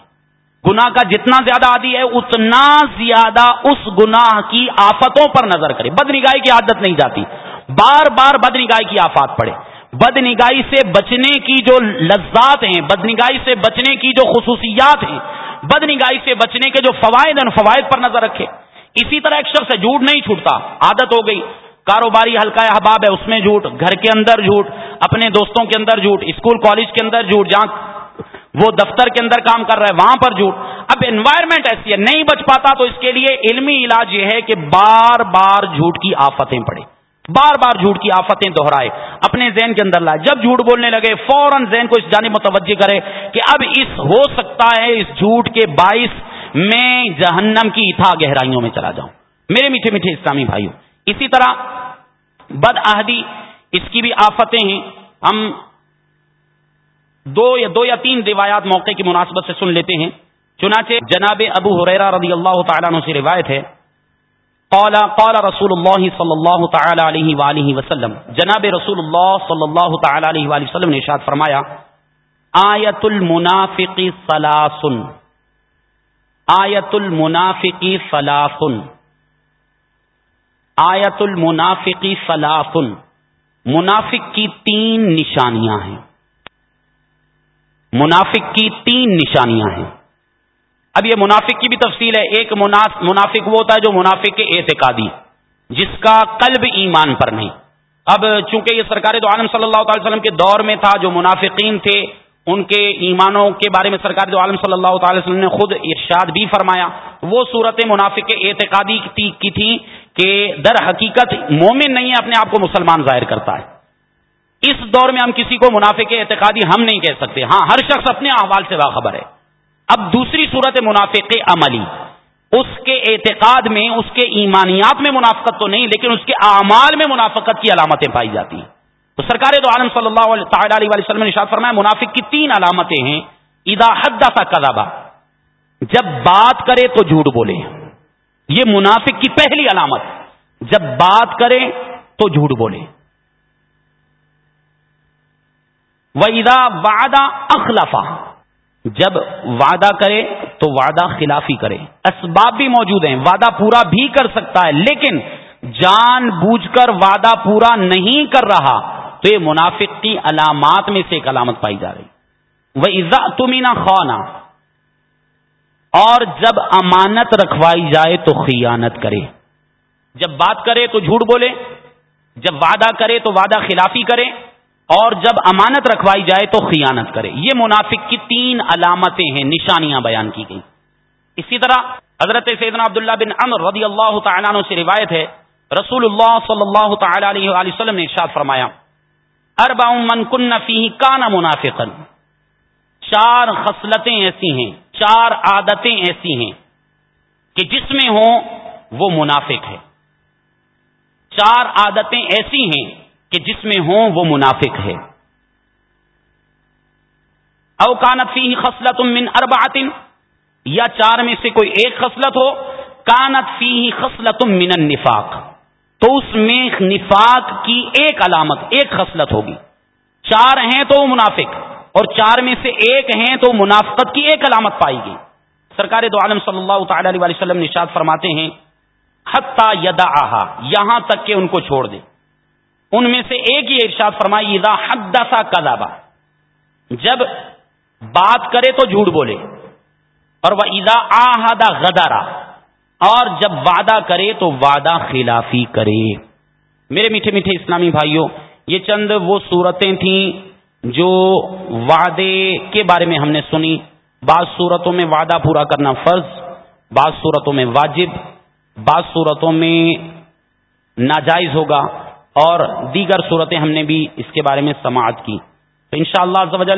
گناہ کا جتنا زیادہ عادی ہے، اتنا زیادہ اس گناہ کی آفتوں پر نظر کرے۔ بد نگاہی کی عادت نہیں جاتی۔ بار بار بد نگاہی کی آفات پڑے بد نگاہی سے بچنے کی جو لذات ہیں بد نگاہی سے بچنے کی جو خصوصیات ہیں بد نگاہی سے بچنے کے جو فوائد ہیں فوائد پر نظر رکھے۔ اسی طرح ایک شخص جھوٹ نہیں چھوٹتا، عادت ہو گئی۔ کاروباری ہلکا احباب ہے، اس میں جھوٹ، گھر کے اندر جھوٹ، اپنے دوستوں کے اندر جھوٹ، اسکول، کالج کے اندر جھوٹ، جہاں وہ دفتر کے اندر کام کر رہا ہے، وہاں پر جھوٹ۔ اب انوائرمنٹ ایسی ہے، نہیں بچ پاتا تو اس کے لیے علمی علاج یہ ہے کہ بار بار جھوٹ کی آفتیں پڑے بار بار جھوٹ کی آفتیں دہرائے اپنے ذہن کے اندر لائے جب جھوٹ بولنے لگے، فوراً ذہن کو اس جانب متوجہ کرے کہ اب اس ہو سکتا ہے، اس جھوٹ کے باعث میں جہنم کی اتھا گہرائیوں میں چلا جاؤں۔ میرے میٹھے میٹھے اسلامی بھائیوں اسی طرح بد عہدی، اس کی بھی آفتیں ہیں۔ ہم دو یا دو یا تین روایات موقع کی مناسبت سے سن لیتے ہیں۔ چنانچہ جناب ابو حریرا رضی اللہ تعالیٰ عنہ سے روایت ہے۔ قال قال رسول اللہ صلی اللہ تعالی علیہ وآلہ وسلم۔ جناب رسول اللہ صلی اللہ تعالی علیہ وآلہ وسلم نے ارشاد فرمایا آیت المنافق ثلاثن۔ آیت المنافق ثلاثن۔ آیت المنافقی فلافن منافق کی تین نشانیاں ہیں۔ منافق کی تین نشانیاں ہیں۔ اب یہ منافق کی بھی تفصیل ہے۔ ایک منافق وہ ہوتا ہے جو منافق کے اعتقادی جس کا قلب ایمان پر نہیں۔ اب چونکہ یہ سرکار دو عالم صلی اللہ تعالی وسلم کے دور میں تھا، جو منافقین تھے، ان کے ایمانوں کے بارے میں سرکار دو عالم صلی اللہ تعالی وسلم نے خود ارشاد بھی فرمایا۔ وہ صورت منافق اعتقادی کی تھی کہ در حقیقت مومن نہیں ہے، اپنے آپ کو مسلمان ظاہر کرتا ہے۔ اس دور میں ہم کسی کو منافق اعتقادی ہم نہیں کہہ سکتے۔ ہاں ہر شخص اپنے احوال سے باخبر ہے۔ اب دوسری صورت منافق عملی۔ اس کے اعتقاد میں، اس کے ایمانیات میں منافقت تو نہیں، لیکن اس کے اعمال میں منافقت کی علامتیں پائی جاتی ہیں۔ تو سرکار دو عالم صلی اللہ علیہ وسلم نے اشاد فرمایا، منافق کی تین علامتیں ہیں۔ ادا حد کذابا جب بات کرے تو جھوٹ بولے۔ یہ منافق کی پہلی علامت جب بات کرے تو جھوٹ بولے وہ وعدہ اخلافا جب وعدہ کرے تو وعدہ خلافی کرے اسباب بھی موجود ہیں۔ وعدہ پورا بھی کر سکتا ہے، لیکن جان بوجھ کر وعدہ پورا نہیں کر رہا تو یہ منافق کی علامات میں سے ایک علامت پائی جا رہی۔ وہ عزا تمینا خوانا اور جب امانت رکھوائی جائے تو خیانت کرے۔ جب بات کرے تو جھوٹ بولے، جب وعدہ کرے تو وعدہ خلافی کرے، اور جب امانت رکھوائی جائے تو خیانت کرے۔ یہ منافق کی تین علامتیں ہیں، نشانیاں بیان کی گئی اسی طرح حضرت سیدنا عبداللہ بن امر رضی اللہ تعالیٰ عنہ سے روایت ہے، رسول اللہ صلی اللہ تعالی علیہ وآلہ وسلم نے ارشاد فرمایا اربا من کن فی کانا منافقن چار خصلتیں ایسی ہیں چار عادتیں ایسی ہیں کہ جس میں ہوں وہ منافق ہے۔ چار عادتیں ایسی ہیں کہ جس میں ہوں وہ منافق ہے۔ اوکانت فی خصلت من اربعت یا چار میں سے کوئی ایک خصلت ہو، کانت فی خصلت من النفاق۔ تو اس میں نفاق کی ایک علامت، ایک خصلت ہوگی۔ چار ہیں تو وہ منافق۔ اور چار میں سے ایک ہیں تو منافقت کی ایک علامت پائی گئی۔ سرکار دو عالم صلی اللہ تعالی علیہ وسلم نشاد فرماتے ہیں حتہ یدا آہا یہاں تک کہ ان کو چھوڑ دے۔ ان میں سے ایک ہی ارشاد فرمائی حد سا کدابا جب بات کرے تو جھوٹ بولے۔ اور وہ ادا آہدا غدارا اور جب وعدہ کرے تو وعدہ خلافی کرے۔ میرے میٹھے میٹھے اسلامی بھائیوں، یہ چند وہ صورتیں تھیں جو وعدے کے بارے میں ہم نے سنی، بعض صورتوں میں وعدہ پورا کرنا فرض، بعض صورتوں میں واجب، بعض صورتوں میں ناجائز ہوگا اور دیگر صورتیں ہم نے بھی اس کے بارے میں سماعت کی۔ تو ان شاء اللہ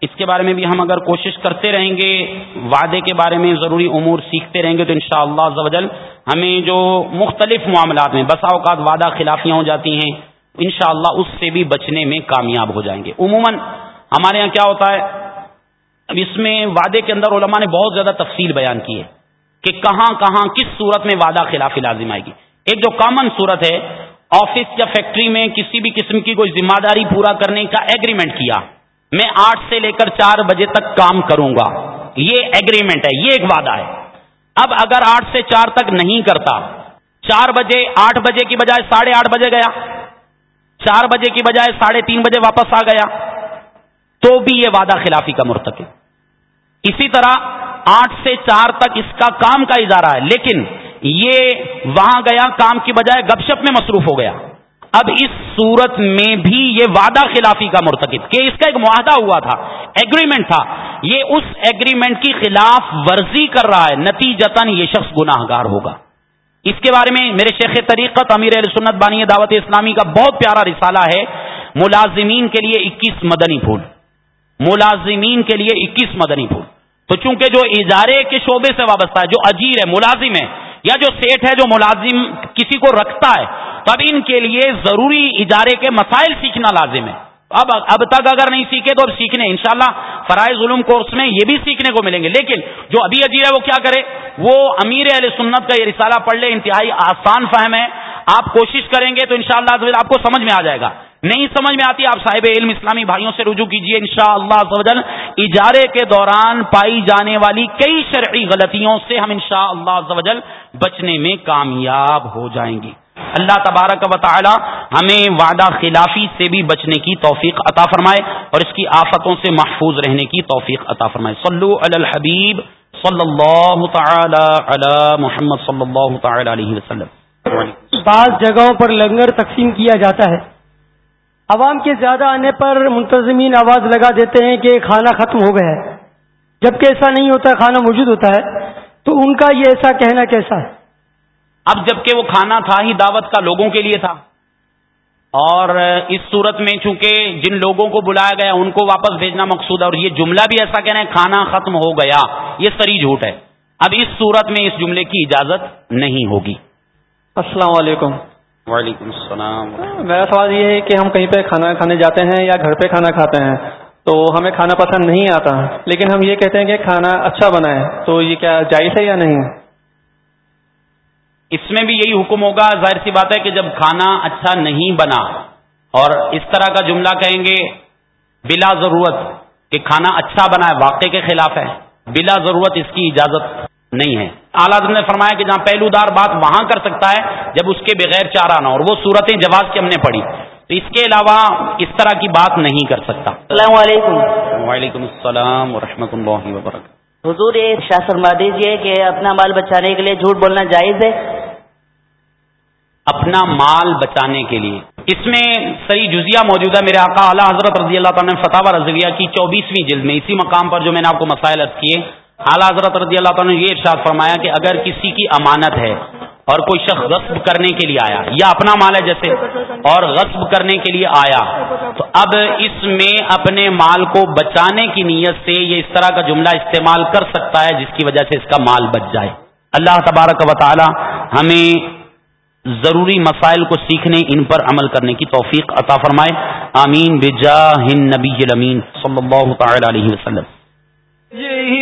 اس کے بارے میں بھی ہم اگر کوشش کرتے رہیں گے، وعدے کے بارے میں ضروری امور سیکھتے رہیں گے، تو انشاءاللہ شاء اللہ ہمیں جو مختلف معاملات میں، بسا اوقات وعدہ خلافیاں ہو جاتی ہیں انشاءاللہ اس سے بھی بچنے میں کامیاب ہو جائیں گے۔ عموماً ہمارے یہاں کیا ہوتا ہے؟ اب اس میں وعدے کے اندر علماء نے بہت زیادہ تفصیل بیان کی ہے کہ کہاں کہاں کس صورت میں وعدہ خلافی لازم آئے گی۔ ایک جو کامن صورت ہے آفس یا فیکٹری میں کسی بھی قسم کی کوئی ذمہ داری پورا کرنے کا ایگریمنٹ کیا۔ میں آٹھ سے لے کر چار بجے تک کام کروں گا۔ یہ ایگریمنٹ ہے، یہ ایک وعدہ ہے۔ اب اگر آٹھ سے چار تک نہیں کرتا، چار بجے، آٹھ بجے کی بجائے ساڑھے آٹھ بجے گیا۔ چار بجے کی بجائے ساڑھے تین بجے واپس آ گیا۔ تو بھی یہ وعدہ خلافی کا مرتکب۔ اسی طرح آٹھ سے چار تک اس کا کام کا ادارہ ہے، لیکن یہ وہاں گیا، کام کی بجائے گپ شپ میں مصروف ہو گیا۔ اب اس صورت میں بھی یہ وعدہ خلافی کا مرتکب، کہ اس کا ایک معاہدہ ہوا تھا ایگریمنٹ تھا۔ یہ اس ایگریمنٹ کی خلاف ورزی کر رہا ہے، نتیجتاً یہ شخص گناہ گار ہوگا۔ اس کے بارے میں میرے شیخ طریقت امیر سنت بانی دعوت اسلامی کا بہت پیارا رسالہ ہے، ملازمین کے لیے اکیس مدنی پھول۔ ملازمین کے لیے اکیس مدنی پھول۔ تو چونکہ جو ادارے کے شعبے سے وابستہ ہے، جو اجیر ہے، ملازم ہے، یا جو سیٹ ہے، جو ملازم کسی کو رکھتا ہے، تو اب ان کے لیے ضروری ادارے کے مسائل سیکھنا لازم ہے۔ اب اب تک اگر نہیں سیکھے تو اب سیکھنے، انشاءاللہ فرائض علوم کورس میں یہ بھی سیکھنے کو ملیں گے۔ لیکن جو ابھی عجیب ہے وہ کیا کرے؟ وہ امیر علیہ سنت کا یہ رسالہ پڑھ لے، انتہائی آسان فہم ہے۔ آپ کوشش کریں گے تو انشاءاللہ شاء آپ کو سمجھ میں آ جائے گا۔ نہیں سمجھ میں آتی، آپ صاحب علم اسلامی بھائیوں سے رجوع کیجیے ان شاء اللہ اجارے کے دوران پائی جانے والی کئی شرعی غلطیوں سے ہم ان شاء اللہ بچنے میں کامیاب ہو جائیں گے۔ اللہ تبارک و تعالی ہمیں وعدہ خلافی سے بھی بچنے کی توفیق عطا فرمائے اور اس کی آفتوں سے محفوظ رہنے کی توفیق عطا فرمائے۔ صلو علی الحبیب، صلی اللہ تعالی علی محمد صلی اللہ تعالی علیہ وسلم۔ بعض جگہوں پر لنگر تقسیم کیا جاتا ہے۔ عوام کے زیادہ آنے پر منتظمین آواز لگا دیتے ہیں کہ کھانا ختم ہو گیا ہے۔ جبکہ ایسا نہیں ہوتا، کھانا موجود ہوتا ہے۔ تو ان کا یہ ایسا کہنا کیسا ہے؟ اب جبکہ وہ کھانا تھا ہی دعوت کا لوگوں کے لیے تھا۔ اور اس صورت میں چونکہ جن لوگوں کو بلایا گیا ان کو واپس بھیجنا مقصود ہے اور یہ جملہ بھی ایسا کہنا ہے کھانا ختم ہو گیا۔ یہ سری جھوٹ ہے۔ اب اس صورت میں اس جملے کی اجازت نہیں ہوگی۔ السلام علیکم۔ وعلیکم السلام۔ میرا سوال یہ ہے کہ ہم کہیں پہ کھانا کھانے جاتے ہیں یا گھر پہ کھانا کھاتے ہیں تو ہمیں کھانا پسند نہیں آتا لیکن ہم یہ کہتے ہیں کہ کھانا اچھا بنا ہے تو یہ کیا جائز ہے یا نہیں؟ اس میں بھی یہی حکم ہوگا ظاہر سی بات ہے کہ جب کھانا اچھا نہیں بنا اور اس طرح کا جملہ کہیں گے بلا ضرورت کہ کھانا اچھا بنا ہے واقع کے خلاف ہے بلا ضرورت اس کی اجازت نہیں ہے۔ اعلیٰ نے فرمایا کہ جہاں پہلو دار بات وہاں کر سکتا ہے جب اس کے بغیر چارہ نہ اور وہ صورتیں جواز کی ہم نے پڑھی۔ تو اس کے علاوہ اس طرح کی بات نہیں کر سکتا۔ السلام علیکم۔ وعلیکم السلام ورحمۃ اللہ وبرکاتہ۔ حضور یہ شاہ فرما دیجیے کہ اپنا مال بچانے کے لیے جھوٹ بولنا جائز ہے۔ اپنا مال بچانے کے لیے۔ اس میں صحیح جزیہ موجود ہے۔ میرے آقا اعلیٰ حضرت رضی اللہ تعالیٰ نے فتح رضویہ کی چوبیسویں جلد میں۔ اسی مقام پر جو میں نے آپ کو مسائل عرض کیے، اعلیٰ حضرت رضی اللہ تعالیٰ نے یہ ارشاد فرمایا کہ اگر کسی کی امانت ہے اور کوئی شخص غصب کرنے کے لیے آیا، یا اپنا مال ہے جیسے، اور غصب کرنے کے لیے آیا، تو اب اس میں اپنے مال کو بچانے کی نیت سے یہ اس طرح کا جملہ استعمال کر سکتا ہے، جس کی وجہ سے اس کا مال بچ جائے۔ اللہ تبارک و تعالی ہمیں ضروری مسائل کو سیکھنے، ان پر عمل کرنے کی توفیق عطا فرمائے۔ آمین بجاہ النبی نبی صلی اللہ تعالی علیہ وسلم۔